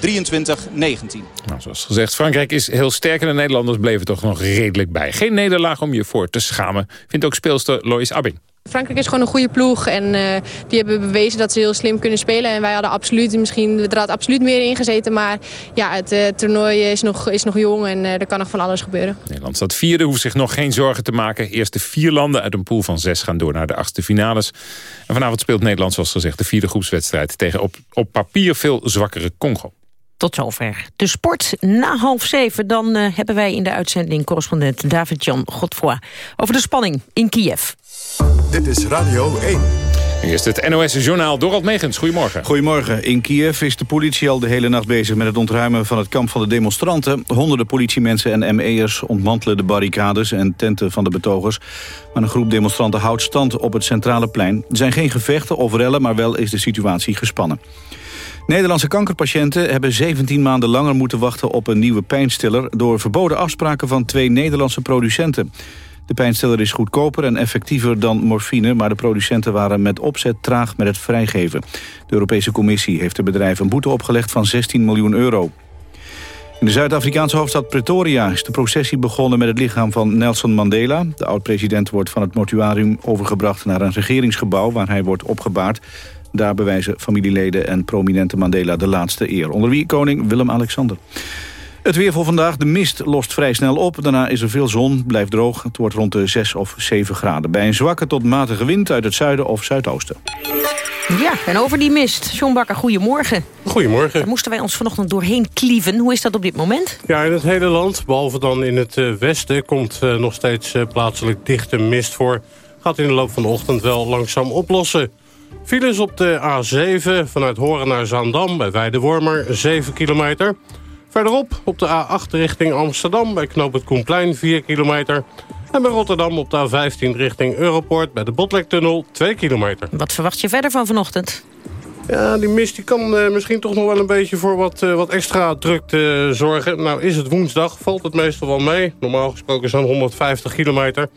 Nou, zoals gezegd, Frankrijk is heel sterk en de Nederlanders bleven toch nog redelijk bij. Geen nederlaag om je voor te schamen, vindt ook speelster Lois Abbing.
Frankrijk is gewoon een goede ploeg en uh, die hebben bewezen dat ze heel slim kunnen spelen. En wij hadden absoluut, misschien, er had absoluut meer ingezeten. Maar ja, het uh, toernooi is nog, is nog jong en uh, er kan nog van alles gebeuren.
Nederland staat vierde, hoeft zich nog geen zorgen te maken. Eerste vier landen uit een pool van zes gaan door naar de achtste finales. En vanavond speelt Nederland, zoals gezegd, de vierde groepswedstrijd... tegen op, op papier veel zwakkere Congo.
Tot zover. De sport na half zeven. Dan uh, hebben wij in de uitzending correspondent David-Jan Godfroy... over de spanning in Kiev.
Dit is Radio 1.
Eerst het NOS-journaal Dorald Megens. Goedemorgen.
Goedemorgen. In Kiev is de politie al de hele nacht bezig met het ontruimen van het kamp van de demonstranten. Honderden politiemensen en ME'ers ontmantelen de barricades en tenten van de betogers. Maar een groep demonstranten houdt stand op het centrale plein. Er zijn geen gevechten of rellen, maar wel is de situatie gespannen. Nederlandse kankerpatiënten hebben 17 maanden langer moeten wachten op een nieuwe pijnstiller... door verboden afspraken van twee Nederlandse producenten. De pijnstiller is goedkoper en effectiever dan morfine... maar de producenten waren met opzet traag met het vrijgeven. De Europese Commissie heeft de bedrijven een boete opgelegd van 16 miljoen euro. In de Zuid-Afrikaanse hoofdstad Pretoria is de processie begonnen met het lichaam van Nelson Mandela. De oud-president wordt van het mortuarium overgebracht naar een regeringsgebouw waar hij wordt opgebaard. Daar bewijzen familieleden en prominente Mandela de laatste eer. Onder wie koning Willem-Alexander. Het weer voor vandaag. De mist lost vrij snel op. Daarna is er veel zon, blijft droog. Het wordt rond de 6 of 7 graden. Bij een zwakke tot matige wind uit het zuiden of zuidoosten.
Ja, en over die mist. John Bakker, goedemorgen.
Goedemorgen.
Daar moesten wij ons vanochtend doorheen klieven. Hoe is dat op dit moment?
Ja, in het hele land, behalve dan in het uh, westen... komt uh, nog steeds uh, plaatselijk dichte mist voor. Gaat in de loop van de ochtend wel langzaam oplossen. Files op de A7 vanuit Horen naar Zaandam bij Weidewormer 7 kilometer. Verderop op de A8 richting Amsterdam bij Knoop het Koenplein 4 kilometer... En bij Rotterdam op de A15 richting Europort bij de Botlektunnel 2 kilometer.
Wat verwacht je verder van vanochtend?
Ja, die mist die kan uh, misschien toch nog wel een beetje voor wat, uh, wat extra drukte uh, zorgen. Nou is het woensdag, valt het meestal wel mee. Normaal gesproken zijn 150 kilometer.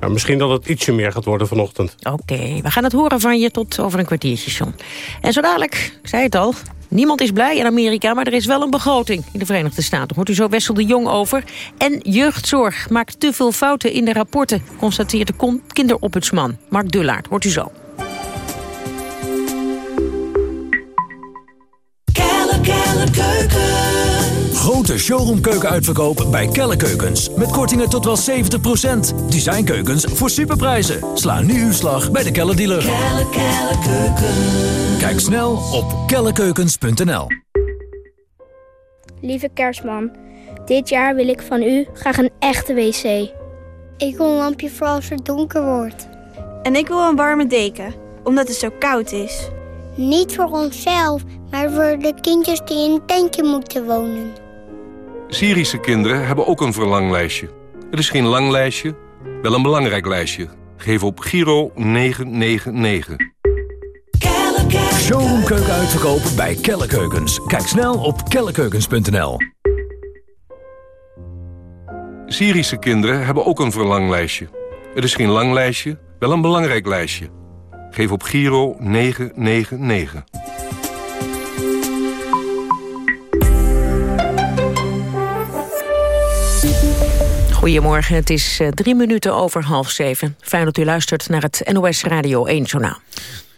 Ja, misschien dat het ietsje meer gaat worden vanochtend.
Oké, we gaan het horen van je tot over een kwartiertje, John. En zo dadelijk, ik zei het al, Niemand is blij in Amerika, maar er is wel een begroting in de Verenigde Staten. Hoort u zo Wessel de Jong over. En jeugdzorg maakt te veel fouten in de rapporten, constateert de kinderopbudsman Mark Dullaert. Hoort u zo.
Grote showroomkeuken bij Kelle Keukens. Met kortingen tot wel 70%. Designkeukens voor superprijzen. Sla nu uw slag bij de Kelle dealer. Kelle, kelle, keuken. Kijk snel op kellekeukens.nl.
Lieve kerstman, dit jaar wil ik van u graag een echte wc.
Ik wil een lampje voor als het donker wordt.
En ik wil een warme deken, omdat het zo koud is.
Niet voor onszelf, maar voor de kindjes die in een tentje moeten wonen.
Syrische kinderen hebben ook een verlanglijstje. Het is geen lang lijstje, wel een belangrijk lijstje. Geef op Giro 999.
Showroomkeuken uitverkopen bij Kelle Keukens. Kijk snel op kellekeukens.nl.
Syrische kinderen hebben ook een verlanglijstje. Het is geen lang lijstje, wel een belangrijk lijstje. Geef op Giro 999.
Goedemorgen, het is uh, drie minuten over half zeven. Fijn dat u luistert naar het NOS Radio 1 Journaal.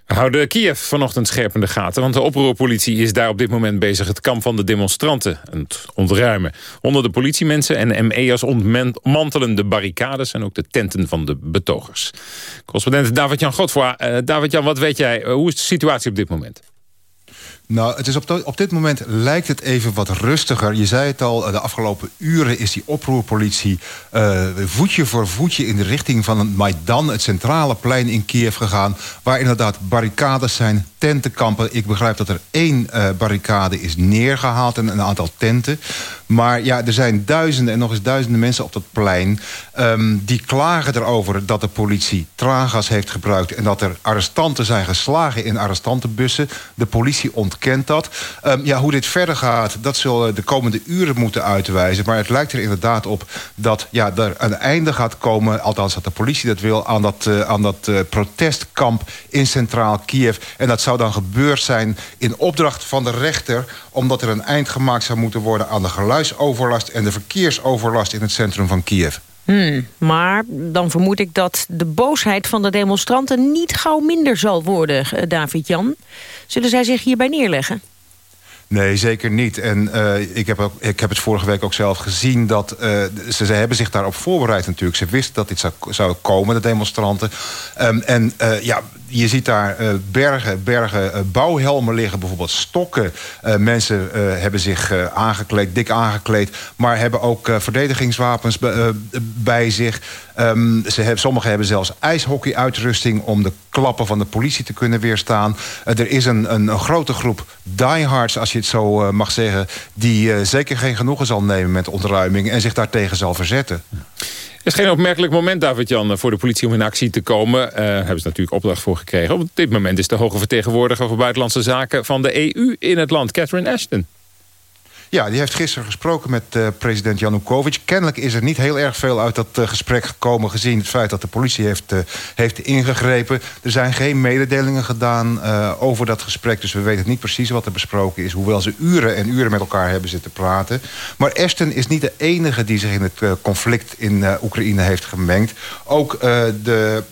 Houden Kiev vanochtend scherp in de gaten... want de oproerpolitie is daar op dit moment bezig het kamp van de demonstranten het ontruimen. Onder de politiemensen en ME'ers ontmantelen de barricades... en ook de tenten van de betogers. Correspondent David-Jan Godfroy. Uh, David-Jan, wat weet jij? Uh, hoe is de situatie op dit moment?
Nou, het is op, op dit moment lijkt het even wat rustiger. Je zei het al, de afgelopen uren is die oproerpolitie... Uh, voetje voor voetje in de richting van het Maidan... het centrale plein in Kiev gegaan... waar inderdaad barricades zijn, tentenkampen. Ik begrijp dat er één uh, barricade is neergehaald en een aantal tenten. Maar ja, er zijn duizenden en nog eens duizenden mensen op dat plein... Um, die klagen erover dat de politie traangas heeft gebruikt... en dat er arrestanten zijn geslagen in arrestantenbussen. De politie ontkent dat. Um, ja, hoe dit verder gaat, dat zullen de komende uren moeten uitwijzen. Maar het lijkt er inderdaad op dat ja, er een einde gaat komen... althans dat de politie dat wil, aan dat, uh, aan dat uh, protestkamp in centraal Kiev. En dat zou dan gebeurd zijn in opdracht van de rechter... omdat er een eind gemaakt zou moeten worden aan de geluidsoverlast... en de verkeersoverlast in het centrum van Kiev.
Hmm, maar dan vermoed ik dat de boosheid van de demonstranten... niet gauw minder zal worden, uh, David-Jan. Zullen zij zich hierbij neerleggen?
Nee, zeker niet. En uh, ik, heb ook, ik heb het vorige week ook zelf gezien... dat uh, ze, ze hebben zich daarop voorbereid natuurlijk. Ze wisten dat dit zou, zou komen, de demonstranten. Um, en uh, ja, je ziet daar uh, bergen, bergen uh, bouwhelmen liggen, bijvoorbeeld stokken. Uh, mensen hebben zich aangekleed, dik aangekleed... maar hebben ook verdedigingswapens bij zich. Um, ze sommigen hebben zelfs ijshockeyuitrusting... om de klappen van de politie te kunnen weerstaan. er is een, een, een, grote groep diehards, als je het zo mag zeggen... die zeker geen genoegen zal nemen met ontruiming... en zich daartegen zal verzetten.
Is geen opmerkelijk moment, David-Jan, voor de politie om in actie te komen. Uh, hebben ze natuurlijk opdracht voor gekregen. Op dit moment is de hoge vertegenwoordiger voor buitenlandse zaken van de EU in het land, Catherine Ashton.
Ja, die heeft gisteren gesproken met uh, president Janukovic. Kennelijk is er niet heel erg veel uit dat uh, gesprek gekomen... gezien het feit dat de politie heeft, uh, heeft ingegrepen. Er zijn geen mededelingen gedaan over dat gesprek... dus we weten niet precies wat er besproken is... hoewel ze uren en uren met elkaar hebben zitten praten. Maar Ashton is niet de enige die zich in het conflict in Oekraïne heeft gemengd. Ook de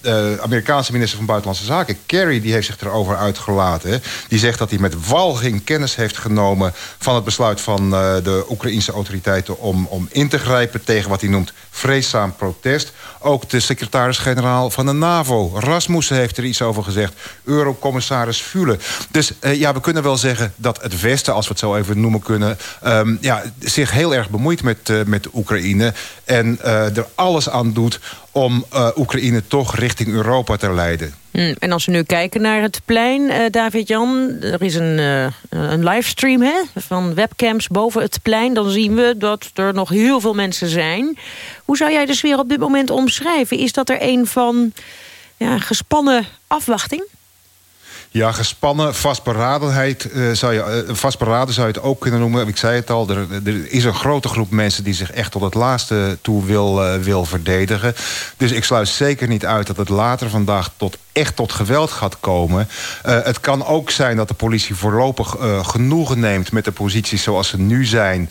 Amerikaanse minister van Buitenlandse Zaken, Kerry... die heeft zich erover uitgelaten. Die zegt dat hij met walging kennis heeft genomen van het besluit van van de Oekraïnse autoriteiten... om, om in te grijpen tegen wat hij noemt vreedzaam protest. Ook de secretaris-generaal van de NAVO, Rasmussen, heeft er iets over gezegd. Eurocommissaris Fule. Dus ja, we kunnen wel zeggen dat het Westen, als we het zo even noemen kunnen... Um, ja, zich heel erg bemoeit met, met Oekraïne... en er alles aan doet om Oekraïne toch richting Europa te leiden.
Hmm, en als we nu kijken naar het plein, uh, David-Jan... er is een, uh, een livestream hè, van webcams boven het plein... dan zien we dat er nog heel veel mensen zijn. Hoe zou jij de sfeer op dit moment omschrijven? Is dat er een van ja, gespannen afwachting?
Ja, gespannen, vastberadenheid uh, zou je, uh, vastberaden zou je het ook kunnen noemen. Ik zei het al, er, is een grote groep mensen... die zich echt tot het laatste toe wil, uh, wil verdedigen. Dus ik sluit zeker niet uit dat het later vandaag... tot echt tot geweld gaat komen. het kan ook zijn dat de politie voorlopig genoegen neemt... met de posities zoals ze nu zijn.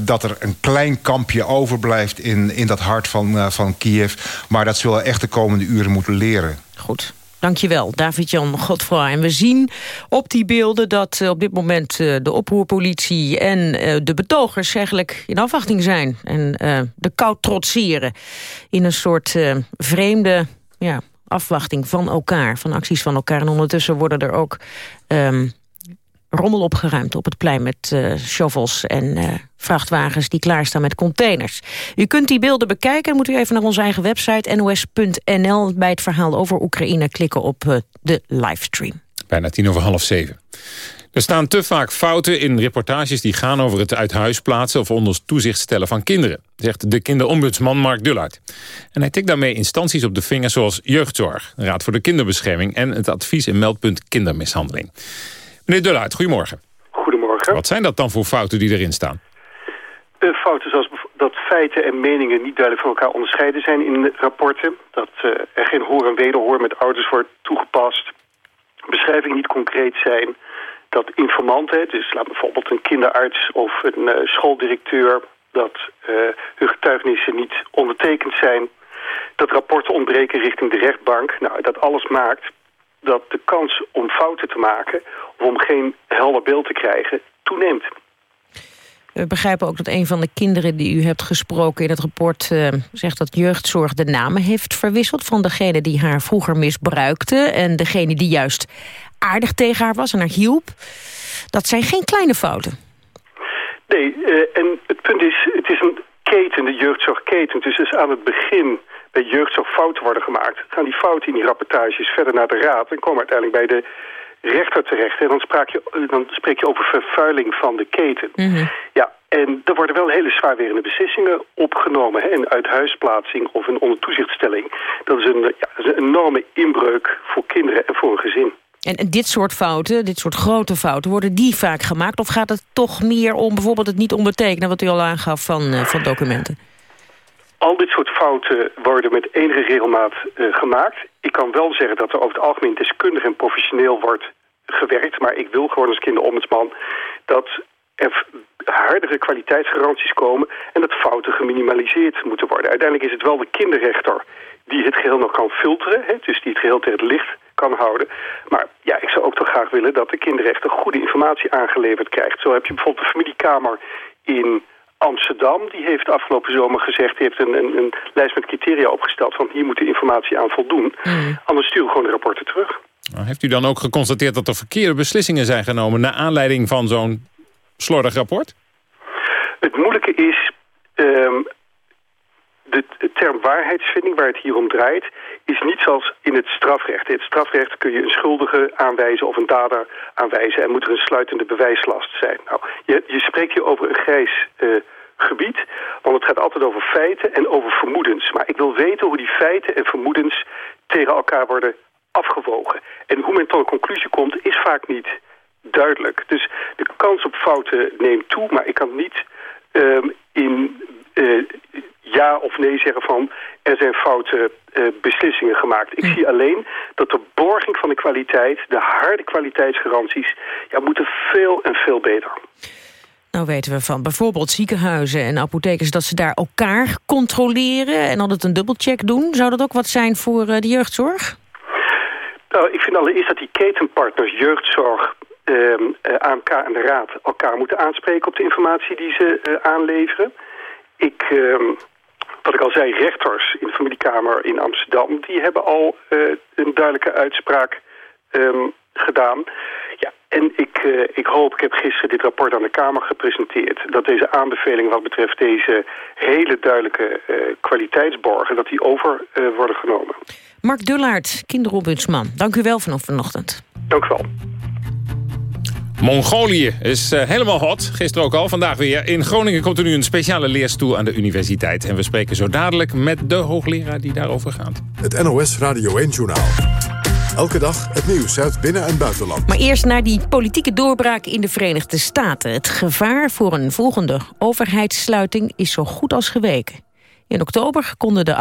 dat er een klein kampje overblijft in, in dat hart van, van Kiev. Maar dat zullen echt de komende uren moeten leren.
Goed. Dankjewel, David-Jan Godfroy. En we zien op die beelden dat uh, op dit moment uh, de oproerpolitie en uh, de betogers eigenlijk in afwachting zijn. En de kou trotseren in een soort vreemde ja, afwachting van elkaar, van acties van elkaar. En ondertussen worden er ook um, rommel opgeruimd op het plein met uh, shovels en uh, vrachtwagens die klaarstaan met containers. U kunt die beelden bekijken. moet u even naar onze eigen website nos.nl bij het verhaal over Oekraïne klikken op uh, de livestream.
Bijna tien over half zeven. Er staan te vaak fouten in reportages die gaan over het uit huis plaatsen of onder toezicht stellen van kinderen, zegt de kinderombudsman Mark Dullard. En hij tikt daarmee instanties op de vingers zoals Jeugdzorg, Raad voor de Kinderbescherming en het advies- en meldpunt kindermishandeling. Meneer Dullaert, goedemorgen.
Goedemorgen.
Wat zijn dat dan voor fouten die erin staan?
Uh, fouten zoals dat feiten en meningen niet duidelijk van elkaar onderscheiden zijn in de rapporten. Dat uh, er geen hoor en wederhoor met ouders wordt toegepast. Beschrijvingen niet concreet zijn. Dat informanten, dus laat bijvoorbeeld een kinderarts of een uh, schooldirecteur... dat hun getuigenissen niet ondertekend zijn. Dat rapporten ontbreken richting de rechtbank. Nou, dat alles maakt dat de kans om fouten te maken... of om geen helder beeld te krijgen, toeneemt.
We begrijpen ook dat een van de kinderen die u hebt gesproken in het rapport... Uh, zegt dat jeugdzorg de namen heeft verwisseld... van degene die haar vroeger misbruikte... en degene die juist aardig tegen haar was en haar hielp. Dat zijn geen kleine fouten.
Nee, uh, en het punt is, het is een keten, de jeugdzorgketen. Dus, dus aan het begin bij jeugdzorg fouten worden gemaakt... gaan die fouten in die rapportages verder naar de raad... en komen uiteindelijk bij de rechter terecht. En dan, spraak je, dan spreek je over vervuiling van de keten.
Mhm.
Ja, en er worden wel hele zwaarwerende beslissingen opgenomen. Hè, een uithuisplaatsing of een ondertoezichtstelling. Dat is, een, ja, dat is een enorme inbreuk voor kinderen en voor een gezin.
En, en dit soort fouten, dit soort grote fouten, worden die vaak gemaakt? Of gaat het toch meer om bijvoorbeeld het niet ondertekenen... wat u al aangaf van, uh, van documenten?
Al dit soort fouten worden met enige regelmaat uh, gemaakt. Ik kan wel zeggen dat er over het algemeen deskundig en professioneel wordt gewerkt. Maar ik wil gewoon als kinderombudsman dat er hardere kwaliteitsgaranties komen... en dat fouten geminimaliseerd moeten worden. Uiteindelijk is het wel de kinderrechter die het geheel nog kan filteren. Hè, dus die het geheel tegen het licht kan houden. Maar ja, ik zou ook toch graag willen dat de kinderrechter goede informatie aangeleverd krijgt. Zo heb je bijvoorbeeld de familiekamer in Amsterdam, die heeft afgelopen zomer gezegd... die heeft een, een, een lijst met criteria opgesteld van hier moet de informatie aan voldoen.
Mm.
Anders sturen we gewoon de rapporten terug.
Nou, heeft u dan ook geconstateerd dat er verkeerde beslissingen zijn genomen... naar aanleiding van zo'n slordig rapport?
Het moeilijke is... Um, de, de term waarheidsvinding, waar het hier om draait... is niet zoals in het strafrecht. In het strafrecht kun je een schuldige aanwijzen of een dader aanwijzen... en moet er een sluitende bewijslast zijn. Nou, je, je spreekt hier over een grijs uh, gebied... want het gaat altijd over feiten en over vermoedens. Maar ik wil weten hoe die feiten en vermoedens tegen elkaar worden afgewogen. En hoe men tot een conclusie komt, is vaak niet duidelijk. Dus de kans op fouten neemt toe, maar ik kan niet um, in... Uh, ja of nee zeggen van er zijn foute uh, beslissingen gemaakt. Ik zie alleen dat de borging van de kwaliteit, de harde kwaliteitsgaranties, ja, moeten veel en veel beter.
Nou weten we van bijvoorbeeld ziekenhuizen en apothekers... dat ze daar elkaar controleren en altijd een dubbelcheck doen. Zou dat ook wat zijn voor uh, de jeugdzorg?
Nou, ik vind allereerst dat die ketenpartners jeugdzorg ehm, AMK en de Raad elkaar moeten aanspreken op de informatie die ze aanleveren. Ik, ehm, wat ik al zei, rechters in de familiekamer in Amsterdam... die hebben al een duidelijke uitspraak ehm, gedaan. Ja, en ik, uh, ik hoop, ik heb gisteren dit rapport aan de Kamer gepresenteerd... dat deze aanbevelingen wat betreft deze hele duidelijke uh, kwaliteitsborgen... dat die over worden genomen.
Mark Dullaert, kinderombudsman. Dank u wel vanaf vanochtend.
Dank u wel.
Mongolië is uh, helemaal hot. Gisteren ook al, vandaag weer. In Groningen komt er nu een speciale leerstoel aan de universiteit. En we spreken zo dadelijk met de hoogleraar die daarover gaat.
Het NOS Radio 1-journaal. Elke dag het nieuws uit binnen- en buitenland.
Maar eerst naar die politieke doorbraak in de Verenigde Staten. Het gevaar voor een volgende overheidssluiting is zo goed als geweken. In oktober konden de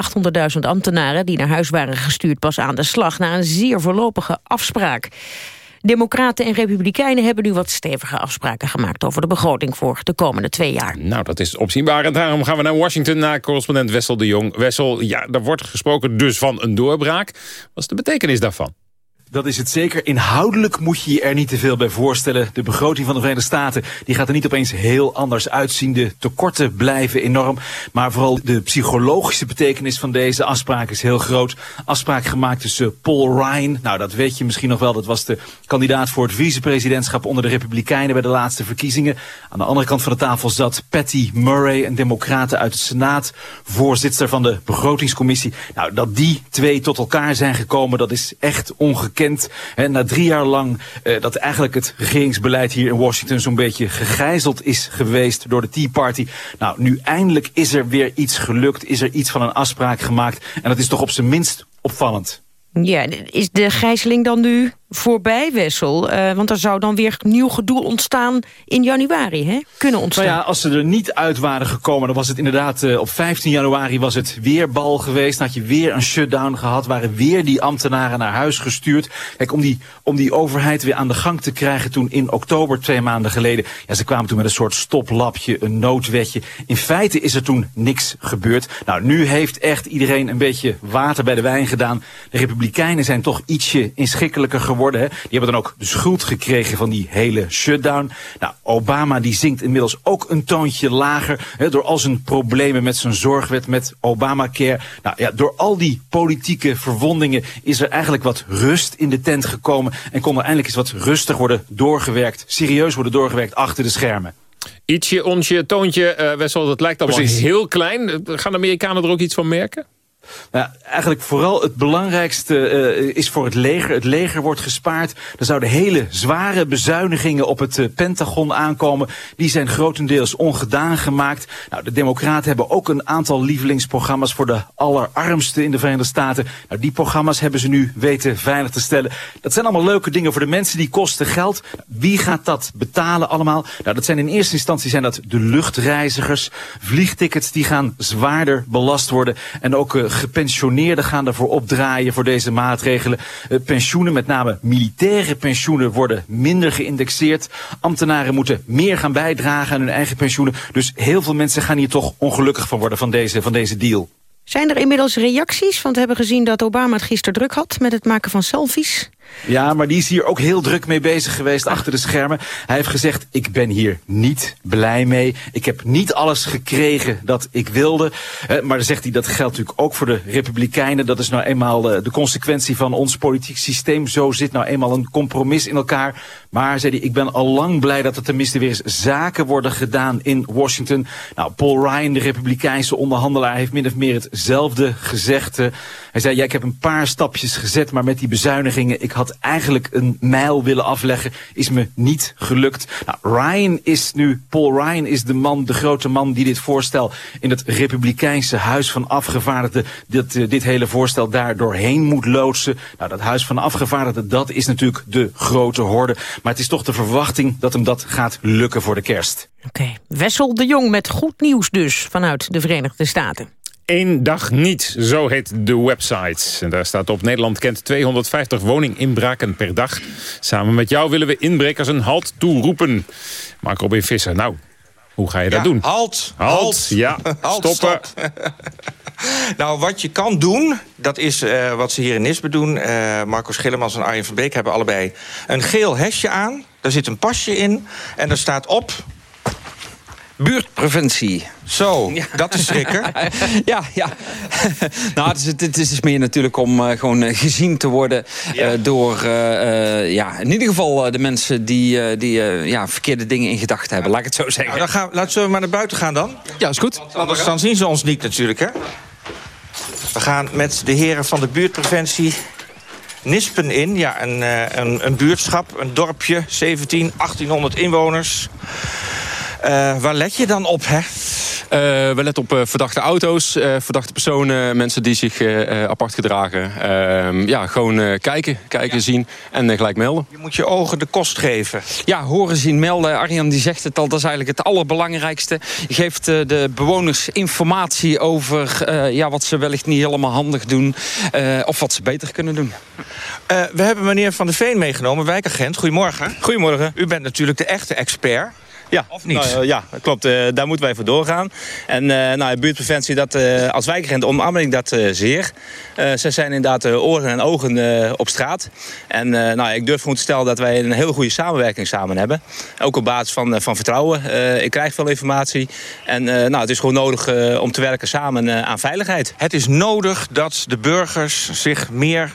800.000 ambtenaren die naar huis waren gestuurd pas aan de slag... na een zeer voorlopige afspraak. Democraten en republikeinen hebben nu wat stevige afspraken gemaakt... over de begroting voor de komende twee jaar.
Nou, dat is opzienbaar. En daarom gaan we naar Washington, naar correspondent Wessel de Jong. Wessel, ja, er wordt gesproken dus van een doorbraak. Wat is de betekenis daarvan?
Dat is het zeker. Inhoudelijk moet je je er niet te veel bij voorstellen. De begroting van de Verenigde Staten die gaat er niet opeens heel anders uitzien. De tekorten blijven enorm. Maar vooral de psychologische betekenis van deze afspraak is heel groot. Afspraak gemaakt tussen Paul Ryan. Nou, dat weet je misschien nog wel. Dat was de kandidaat voor het vicepresidentschap onder de Republikeinen bij de laatste verkiezingen. Aan de andere kant van de tafel zat Patty Murray, een democrate uit de Senaat. Voorzitter van de begrotingscommissie. Nou, dat die twee tot elkaar zijn gekomen, dat is echt ongekend bekend. Hè, na drie jaar lang uh, dat eigenlijk het regeringsbeleid hier in Washington zo'n beetje gegijzeld is geweest door de Tea Party. Nou, nu eindelijk is er weer iets gelukt, is er iets van een afspraak gemaakt. En dat is toch op zijn minst opvallend.
Ja, is de gijzeling dan nu voorbij, Wessel? Uh, want er zou dan weer nieuw gedoe ontstaan in januari, hè? Kunnen ontstaan.
Nou ja, als ze er niet uit waren gekomen, dan was het inderdaad... Uh, op 15 januari was het weer bal geweest. Dan had je weer een shutdown gehad. Waren weer die ambtenaren naar huis gestuurd. Kijk, om die, om die overheid weer aan de gang te krijgen toen in oktober, twee maanden geleden... Ja, ze kwamen toen met een soort stoplapje, een noodwetje. In feite is er toen niks gebeurd. Nou, nu heeft echt iedereen een beetje water bij de wijn gedaan. De Republikeinen zijn toch ietsje inschikkelijker geworden worden. Hè. Die hebben dan ook de schuld gekregen van die hele shutdown. Nou, Obama die zingt inmiddels ook een toontje lager... Hè, door al zijn problemen met zijn zorgwet, met Obamacare. Nou ja, door al die politieke verwondingen is er eigenlijk wat rust in de tent gekomen... en kon er eindelijk eens wat rustig worden doorgewerkt, serieus worden doorgewerkt achter de schermen.
Ietsje, onsje, toontje, uh, Wessel, dat lijkt allemaal Precies. heel klein. Gaan de Amerikanen er ook iets van merken?
Nou, eigenlijk vooral het belangrijkste uh, is voor het leger. Het leger wordt gespaard. Er zouden hele zware bezuinigingen op het uh, Pentagon aankomen. Die zijn grotendeels ongedaan gemaakt. Nou, de democraten hebben ook een aantal lievelingsprogramma's voor de allerarmsten in de Verenigde Staten. Nou, die programma's hebben ze nu weten veilig te stellen. Dat zijn allemaal leuke dingen voor de mensen, die kosten geld. Wie gaat dat betalen allemaal? Nou, dat zijn in eerste instantie zijn dat de luchtreizigers. Vliegtickets die gaan zwaarder belast worden. En ook uh, gepensioneerden gaan daarvoor opdraaien voor deze maatregelen. Uh, pensioenen, met name militaire pensioenen, worden minder geïndexeerd. Ambtenaren moeten meer gaan bijdragen aan hun eigen pensioenen. Dus heel veel mensen gaan hier toch ongelukkig van worden van deze, van deze deal.
Zijn er inmiddels reacties? Want we hebben gezien dat Obama het gisteren druk had met het maken van selfies.
Ja, maar die is hier ook heel druk mee bezig geweest achter de schermen. Hij heeft gezegd, ik ben hier niet blij mee. Ik heb niet alles gekregen dat ik wilde. maar dan zegt hij, dat geldt natuurlijk ook voor de Republikeinen. Dat is nou eenmaal uh, de consequentie van ons politiek systeem. Zo zit nou eenmaal een compromis in elkaar. Maar, zei hij, ik ben al lang blij dat er tenminste weer eens zaken worden gedaan in Washington. Nou, Paul Ryan, de Republikeinse onderhandelaar, heeft min of meer hetzelfde gezegd. Uh, hij zei, ja, ik heb een paar stapjes gezet, maar met die bezuinigingen... ik had eigenlijk een mijl willen afleggen, is me niet gelukt. Nou, Ryan is nu, Paul Ryan is de man, de grote man die dit voorstel in het Republikeinse Huis van Afgevaardigden, dit, uh, dit hele voorstel daar doorheen moet loodsen. Nou, dat Huis van Afgevaardigden, dat is natuurlijk de grote horde. Maar het is toch de verwachting dat hem dat gaat lukken voor de kerst.
Oké, okay. Wessel de Jong met goed nieuws dus vanuit de Verenigde Staten.
Eén dag niet, zo heet de website. En daar staat op Nederland kent 250 woninginbraken per dag. Samen met jou willen we inbrekers een halt toeroepen. Mark Robin Visser, nou, Hoe ga je dat doen?
Halt,
Halt,
halt.
ja,
Halt,
stoppen.
stop. nou, wat je kan doen, dat is eh, wat ze hier in Nisbe doen. Eh, Marco Schillemans en Arjen van Beek hebben allebei een geel hesje aan. Daar zit een pasje in en daar staat op...
Buurtpreventie.
Zo, dat is schrikken.
ja, ja. nou, het is, het is meer natuurlijk om eh, gewoon eh, gezien te worden eh, door, ja, in ieder geval de mensen die, die ja, verkeerde dingen in gedachten hebben. Laat ik het zo zeggen.
Nou, dan gaan, laten we maar naar buiten gaan dan.
Ja, is goed.
Want anders dan zien ze ons niet natuurlijk, hè? We gaan met de heren van de buurtpreventie Nispen in. Ja, een, een, een buurtschap, een dorpje, 17, 1800 inwoners. Eh, waar let je dan op, hè?
Eh, we letten op eh, verdachte auto's, eh, verdachte personen, mensen die zich eh, eh, apart gedragen. Ehm, ja, gewoon eh, kijken, kijken, zien en gelijk melden.
Je moet je ogen de kost geven.
Ja, horen, zien, melden. Arjan die zegt het al, dat is eigenlijk het allerbelangrijkste. Je geeft eh, de bewoners informatie over eh, ja, wat ze wellicht niet helemaal handig doen. eh, of wat ze beter kunnen doen.
Eh, we hebben meneer Van der Veen meegenomen, wijkagent. Goedemorgen.
Goedemorgen.
U bent natuurlijk de echte expert.
Ja,
Of niet?
Nou, eh, ja, klopt. eh, daar moeten wij voor doorgaan. En eh nou, buurtpreventie, dat, als wijkagent omarm ik dat zeer. Ze zijn inderdaad oren en ogen op straat. En nou, ik durf gewoon te stellen dat wij een hele goede samenwerking samen hebben. Ook op basis van, van vertrouwen. Ik krijg veel informatie. En nou, het is gewoon nodig om te werken samen aan veiligheid.
Het is nodig dat de burgers zich meer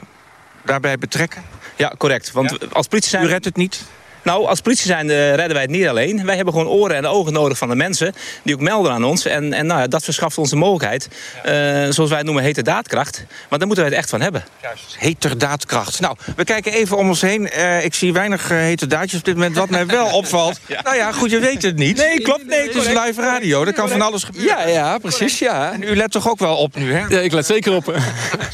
daarbij betrekken?
Ja, correct. Want als politie zijn...
U redt het niet?
Nou, als politie zijn eh, redden wij het niet alleen. Wij hebben gewoon oren en ogen nodig van de mensen. Die ook melden aan ons. En, en nou, ja, dat verschaft ons de mogelijkheid. eh, zoals wij het noemen, hete daadkracht. Maar daar moeten wij het echt van hebben.
Juist. Heterdaadkracht. Nou, we kijken even om ons heen. Eh, ik zie weinig eh, hete daadjes op dit moment. Wat mij wel opvalt. Nou ja, goed, je weet het niet.
Nee, klopt. Nee,
Het is live radio, er kan van alles gebeuren.
Ja, ja, precies, ja.
En u let toch ook wel op nu, hè?
Ja, ik let zeker op.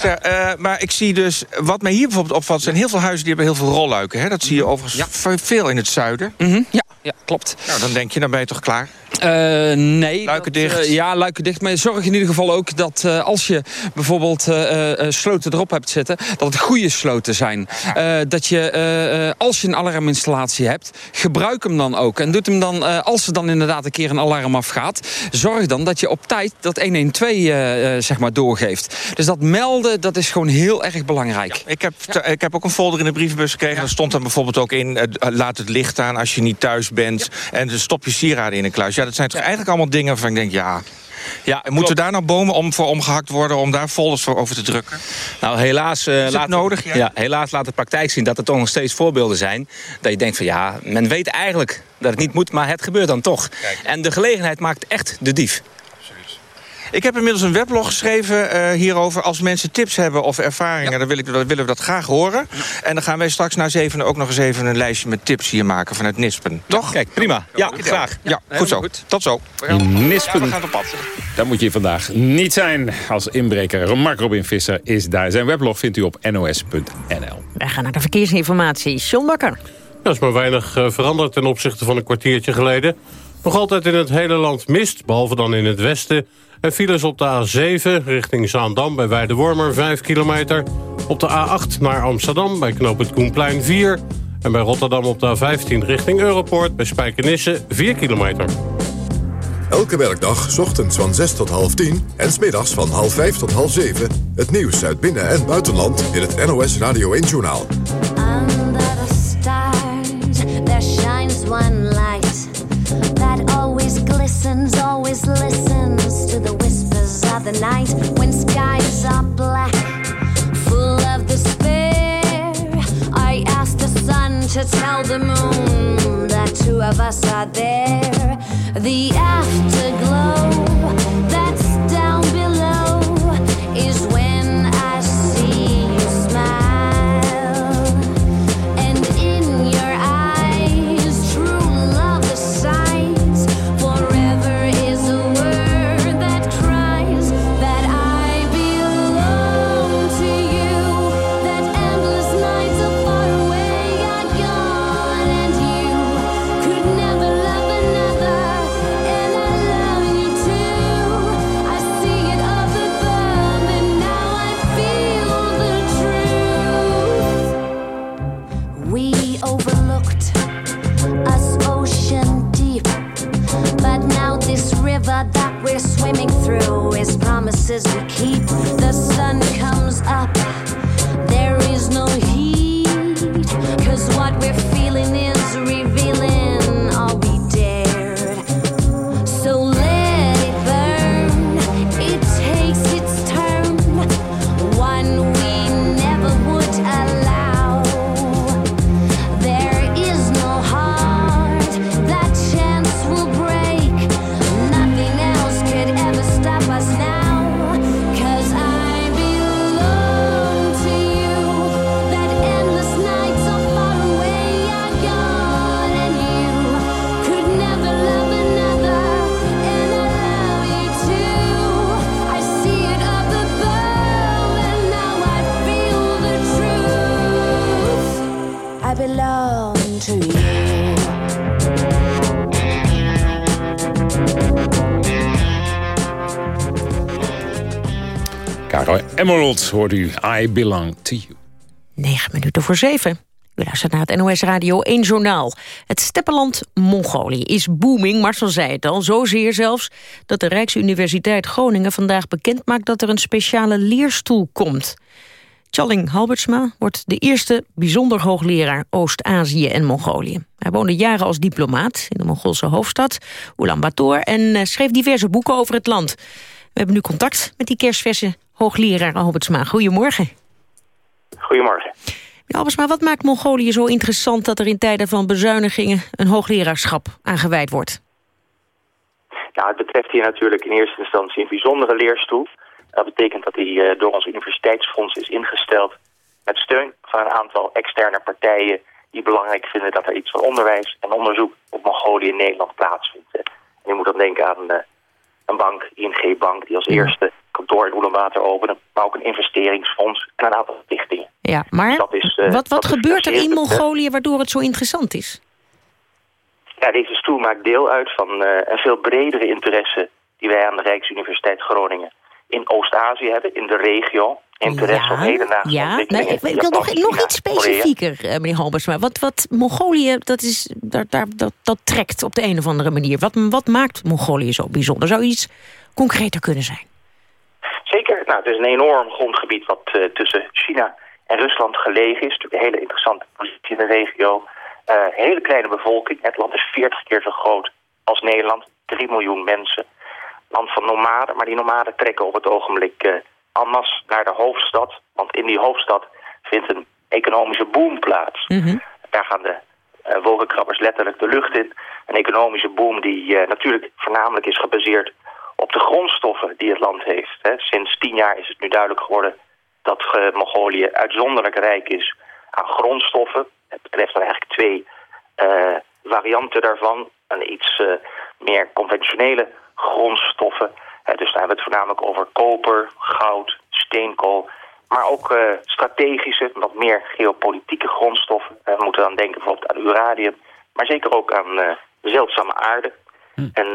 Zeg, eh, maar ik zie dus, wat mij hier bijvoorbeeld opvalt... zijn heel veel huizen die hebben heel veel rolluiken. Hè? Dat zie je overigens ve- veel in het zuiden.
Mhm, ja, ja, klopt.
Nou, dan denk je, dan ben je toch klaar?
Eh, nee.
Luiken
dat,
dicht?
eh, ja, luiken dicht. Maar zorg in ieder geval ook dat eh, als je bijvoorbeeld eh, eh, sloten erop hebt zitten... dat het goede sloten zijn. Eh, dat je, eh, eh, als je een alarminstallatie hebt, gebruik hem dan ook. En doet hem dan, eh, als er dan inderdaad een keer een alarm afgaat... zorg dan dat je op tijd dat 112 eh, eh, zeg maar doorgeeft. Dus dat melden, dat is gewoon heel erg belangrijk.
Ik heb, ik heb ook een folder in de brievenbus gekregen. Daar stond dan bijvoorbeeld ook in... eh, laat het licht aan als je niet thuis bent. En dus stop je sieraden in een kluis. Ja, dat zijn toch eigenlijk allemaal dingen waarvan ik denk... ja,
Ja,
moeten daar nou bomen om voor omgehakt worden... om daar folders voor over te drukken?
Nou, helaas, eh,
het
laat,
nodig, ja?
Ja? helaas laat de praktijk zien dat er toch nog steeds voorbeelden zijn. Dat je denkt van ja, men weet eigenlijk dat het niet moet, maar het gebeurt dan toch. En de gelegenheid maakt echt de dief.
Ik heb inmiddels een weblog geschreven eh, hierover. Als mensen tips hebben of ervaringen, dan, wil ik, dan willen we dat graag horen. En dan gaan wij straks na zevenen ook nog eens even een lijstje met tips hier maken vanuit Nispen. Toch?
Kijk, prima. Ja, graag.
Ja, goed zo. Tot zo.
Nispen.
Ja, we gaan op pad.
Daar moet je vandaag niet zijn als inbreker. Mark Robin Visser is daar. Zijn weblog vindt u op nos.nl.
Wij gaan naar de verkeersinformatie. John Bakker.
Er is maar weinig eh, veranderd ten opzichte van een kwartiertje geleden. Nog altijd in het hele land mist, behalve dan in het westen. En files op de A7 richting Zaandam bij Weidewormer 5 kilometer. Op de A8 naar Amsterdam bij Knoop het Koenplein 4. En bij Rotterdam op de A15 richting Europoort bij Spijkenisse 4 kilometer.
Elke werkdag, ochtends van 6 tot half 10 en smiddags van half 5 tot half 7... het nieuws uit binnen- en buitenland in het NOS Radio 1-journaal.
The night when skies are black, full of despair. I ask the sun to tell the moon that two of us are there. The afterglow As we keep. The sun coming.
Emerald hoort u, I belong to you.
9 minuten voor 7. U luistert naar het NOS Radio 1 Journaal. Het steppenland Mongolië is booming, Marcel zei het al. Zozeer zelfs dat de Rijksuniversiteit Groningen vandaag bekend maakt... dat er een speciale leerstoel komt. Challing Halbertsma wordt de eerste bijzonder hoogleraar Oost-Azië en Mongolië. Hij woonde jaren als diplomaat in de Mongoolse hoofdstad Ulaanbaatar... en eh, schreef diverse boeken over het land. We hebben nu contact met die kerstverse hoogleraar Halbertsma. Goedemorgen.
Goedemorgen.
Albersma, wat maakt Mongolië zo interessant dat er in tijden van bezuinigingen een hoogleraarschap aangeweid wordt?
Nou, het betreft hier natuurlijk in eerste instantie een bijzondere leerstoel. Dat betekent dat die uh, door ons universiteitsfonds is ingesteld met steun van een aantal externe partijen die belangrijk vinden dat er iets van onderwijs en onderzoek op Mongolië in Nederland plaatsvindt. En je moet dan denken aan uh, een bank, ING Bank, die als eerste kantoor in Oelenwater openen, maar ook een investeringsfonds en een aantal stichtingen.
Ja, maar dus is, uh, wat, wat gebeurt er in Mongolië waardoor het zo interessant is?
Ja, deze stoel maakt deel uit van uh, een veel bredere interesse die wij aan de Rijksuniversiteit Groningen in Oost-Azië hebben, in de regio. Interesse ja, hedendaagse
ja, ik, ik wil nog, nog iets specifieker, uh, meneer Halbersma. Wat, wat Mongolië, dat, is, daar, daar, dat, dat trekt op de een of andere manier. Wat, wat maakt Mongolië zo bijzonder? Zou iets concreter kunnen zijn?
Nou, het is een enorm grondgebied wat uh, tussen China en Rusland gelegen is. Natuurlijk een hele interessante positie in de regio. Uh, hele kleine bevolking. Het land is 40 keer zo groot als Nederland. 3 miljoen mensen. Land van nomaden, maar die nomaden trekken op het ogenblik uh, en masse naar de hoofdstad. Want in die hoofdstad vindt een economische boom plaats. Mm -hmm. Daar gaan de uh, wolkenkrabbers letterlijk de lucht in. Een economische boom die natuurlijk voornamelijk is gebaseerd op de grondstoffen die het land heeft. Hè. Sinds tien jaar is het nu duidelijk geworden dat uh, Mongolië uitzonderlijk rijk is aan grondstoffen. Het betreft er eigenlijk twee uh, varianten daarvan. Een iets uh, meer conventionele grondstoffen. dus daar hebben we het voornamelijk over koper, goud, steenkool. Maar ook strategische, wat meer geopolitieke grondstoffen. we moeten dan denken bijvoorbeeld aan uranium. Maar zeker ook aan zeldzame aarde. Hm. En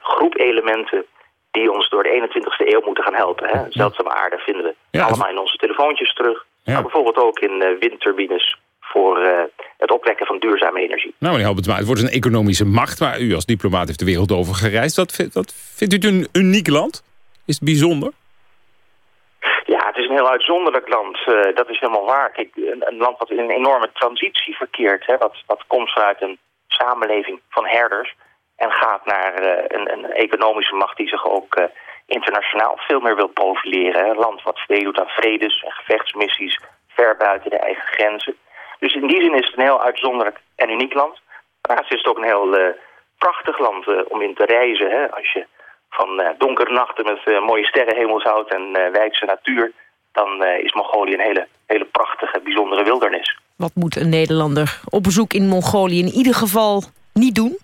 groep elementen die ons door de 21ste eeuw moeten gaan helpen. Hè? Zeldzame aarde vinden we ja, allemaal in onze telefoontjes terug. Ja. Maar bijvoorbeeld ook in uh, windturbines voor uh, het opwekken van duurzame energie.
Nou, meneer het wordt een economische macht... waar u als diplomaat heeft de wereld over gereisd. Wat, wat vindt u het een uniek land? Is het bijzonder?
Ja, het is een heel uitzonderlijk land. Uh, dat is helemaal waar. Kijk, een, een, land wat in een enorme transitie verkeert. Hè, wat, wat komt vanuit een samenleving van herders en gaat naar uh, een, een, economische macht die zich ook uh, internationaal veel meer wil profileren. Een land wat veel doet aan vredes- en gevechtsmissies ver buiten de eigen grenzen. Dus in die zin is het een heel uitzonderlijk en uniek land. Daarnaast is het ook een heel uh, prachtig land om in te reizen. Hè? Als je van donkere nachten met mooie sterrenhemels houdt en wijdse natuur... dan is Mongolië een hele, hele prachtige, bijzondere wildernis.
Wat moet een Nederlander op bezoek in Mongolië in ieder geval niet doen?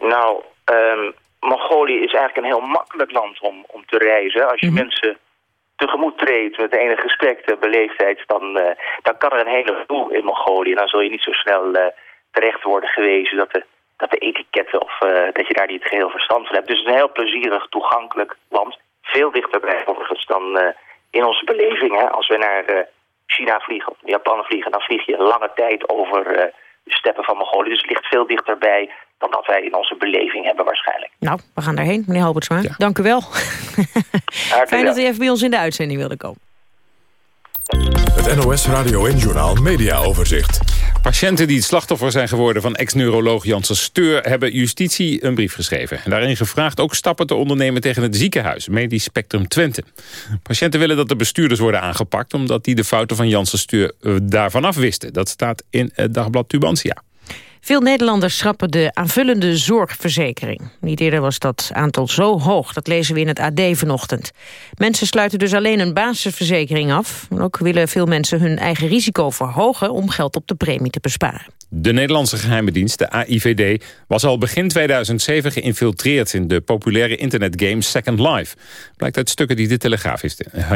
Nou, um, Mongolië is eigenlijk een heel makkelijk land om, om te reizen. Als je mm -hmm. mensen tegemoet treedt met enige respect en beleefdheid... Dan, uh, dan kan er een heleboel in Mongolië. Dan zul je niet zo snel uh, terecht worden gewezen dat de, dat de etiketten... of uh, dat je daar niet het geheel verstand van hebt. Dus het is een heel plezierig, toegankelijk land. Veel dichterbij overigens dan in onze beleving. Hè? Als we naar China vliegen of Japan vliegen... dan vlieg je lange tijd over steppen van Mongolië. Dus het ligt veel dichterbij dan dat wij in onze beleving hebben waarschijnlijk.
Nou, we gaan daarheen, meneer Halbertsma. Ja. Dank u wel. Fijn dat u even bij ons in de uitzending wilde komen.
Het NOS Radio en Journaal Media Overzicht.
Patiënten die het slachtoffer zijn geworden van ex-neuroloog Janssen Steur... hebben justitie een brief geschreven. En daarin gevraagd ook stappen te ondernemen tegen het ziekenhuis... Medisch Spectrum Twente. Patiënten willen dat de bestuurders worden aangepakt... omdat die de fouten van Janssen Steur eh, daarvan afwisten. Dat staat in het dagblad Tubantia.
Veel Nederlanders schrappen de aanvullende zorgverzekering. Niet eerder was dat aantal zo hoog, dat lezen we in het AD vanochtend. Mensen sluiten dus alleen een basisverzekering af. Ook willen veel mensen hun eigen risico verhogen... om geld op de premie te besparen.
De Nederlandse geheime dienst, de AIVD, was al begin 2007 geïnfiltreerd in de populaire internetgame Second Life. Blijkt uit stukken die de Telegraaf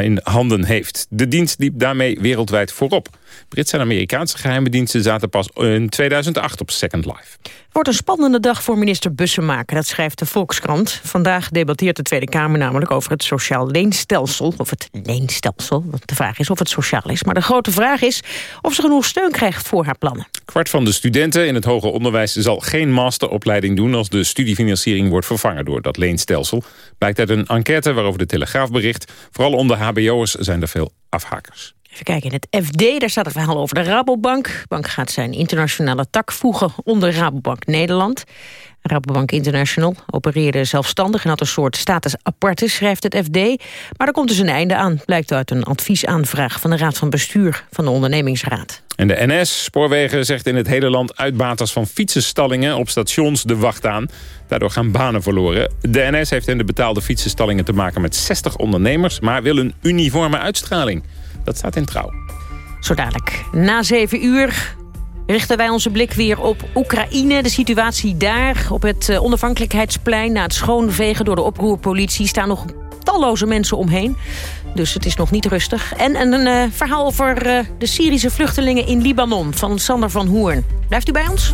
in handen heeft. De dienst liep daarmee wereldwijd voorop. Britse en Amerikaanse geheime diensten zaten pas in 2008 op Second Life.
Wordt een spannende dag voor minister Bussemaker, dat schrijft de Volkskrant. Vandaag debatteert de Tweede Kamer namelijk over het sociaal leenstelsel. Of het leenstelsel, want de vraag is of het sociaal is. Maar de grote vraag is of ze genoeg steun krijgt voor haar plannen.
Kwart van de studenten in het hoger onderwijs zal geen masteropleiding doen... als de studiefinanciering wordt vervangen door dat leenstelsel. Blijkt uit een enquête waarover de Telegraaf bericht. Vooral onder hbo'ers zijn er veel afhakers.
Even kijken, in het FD, daar staat het verhaal over de Rabobank. De bank gaat zijn internationale tak voegen onder Rabobank Nederland. Rabobank International opereerde zelfstandig en had een soort status aparte, schrijft het FD. Maar er komt dus een einde aan, blijkt uit een adviesaanvraag van de Raad van Bestuur van de ondernemingsraad.
En de NS, Spoorwegen, zegt in het hele land uitbaters van fietsenstallingen op stations de wacht aan. Daardoor gaan banen verloren. De NS heeft in de betaalde fietsenstallingen te maken met 60 ondernemers, maar wil een uniforme uitstraling. Dat staat in trouw.
Zo dadelijk. Na zeven uur richten wij onze blik weer op Oekraïne. De situatie daar op het eh, onafhankelijkheidsplein... na het schoonvegen door de oproerpolitie staan nog talloze mensen omheen. Dus het is nog niet rustig. En, een uh, verhaal over uh, de Syrische vluchtelingen in Libanon van Sander van Hoorn. Blijft u bij ons?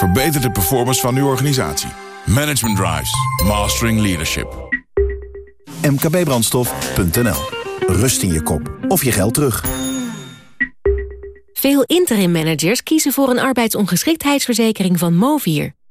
Verbeter de performance van uw organisatie. Management Drives. Mastering Leadership.
mkbbrandstof.nl Rust in je kop of je geld terug.
Veel interim managers kiezen voor een arbeidsongeschiktheidsverzekering van Movier.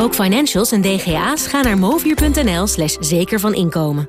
Ook financials en DGA's gaan naar movier.nl slash zeker van inkomen.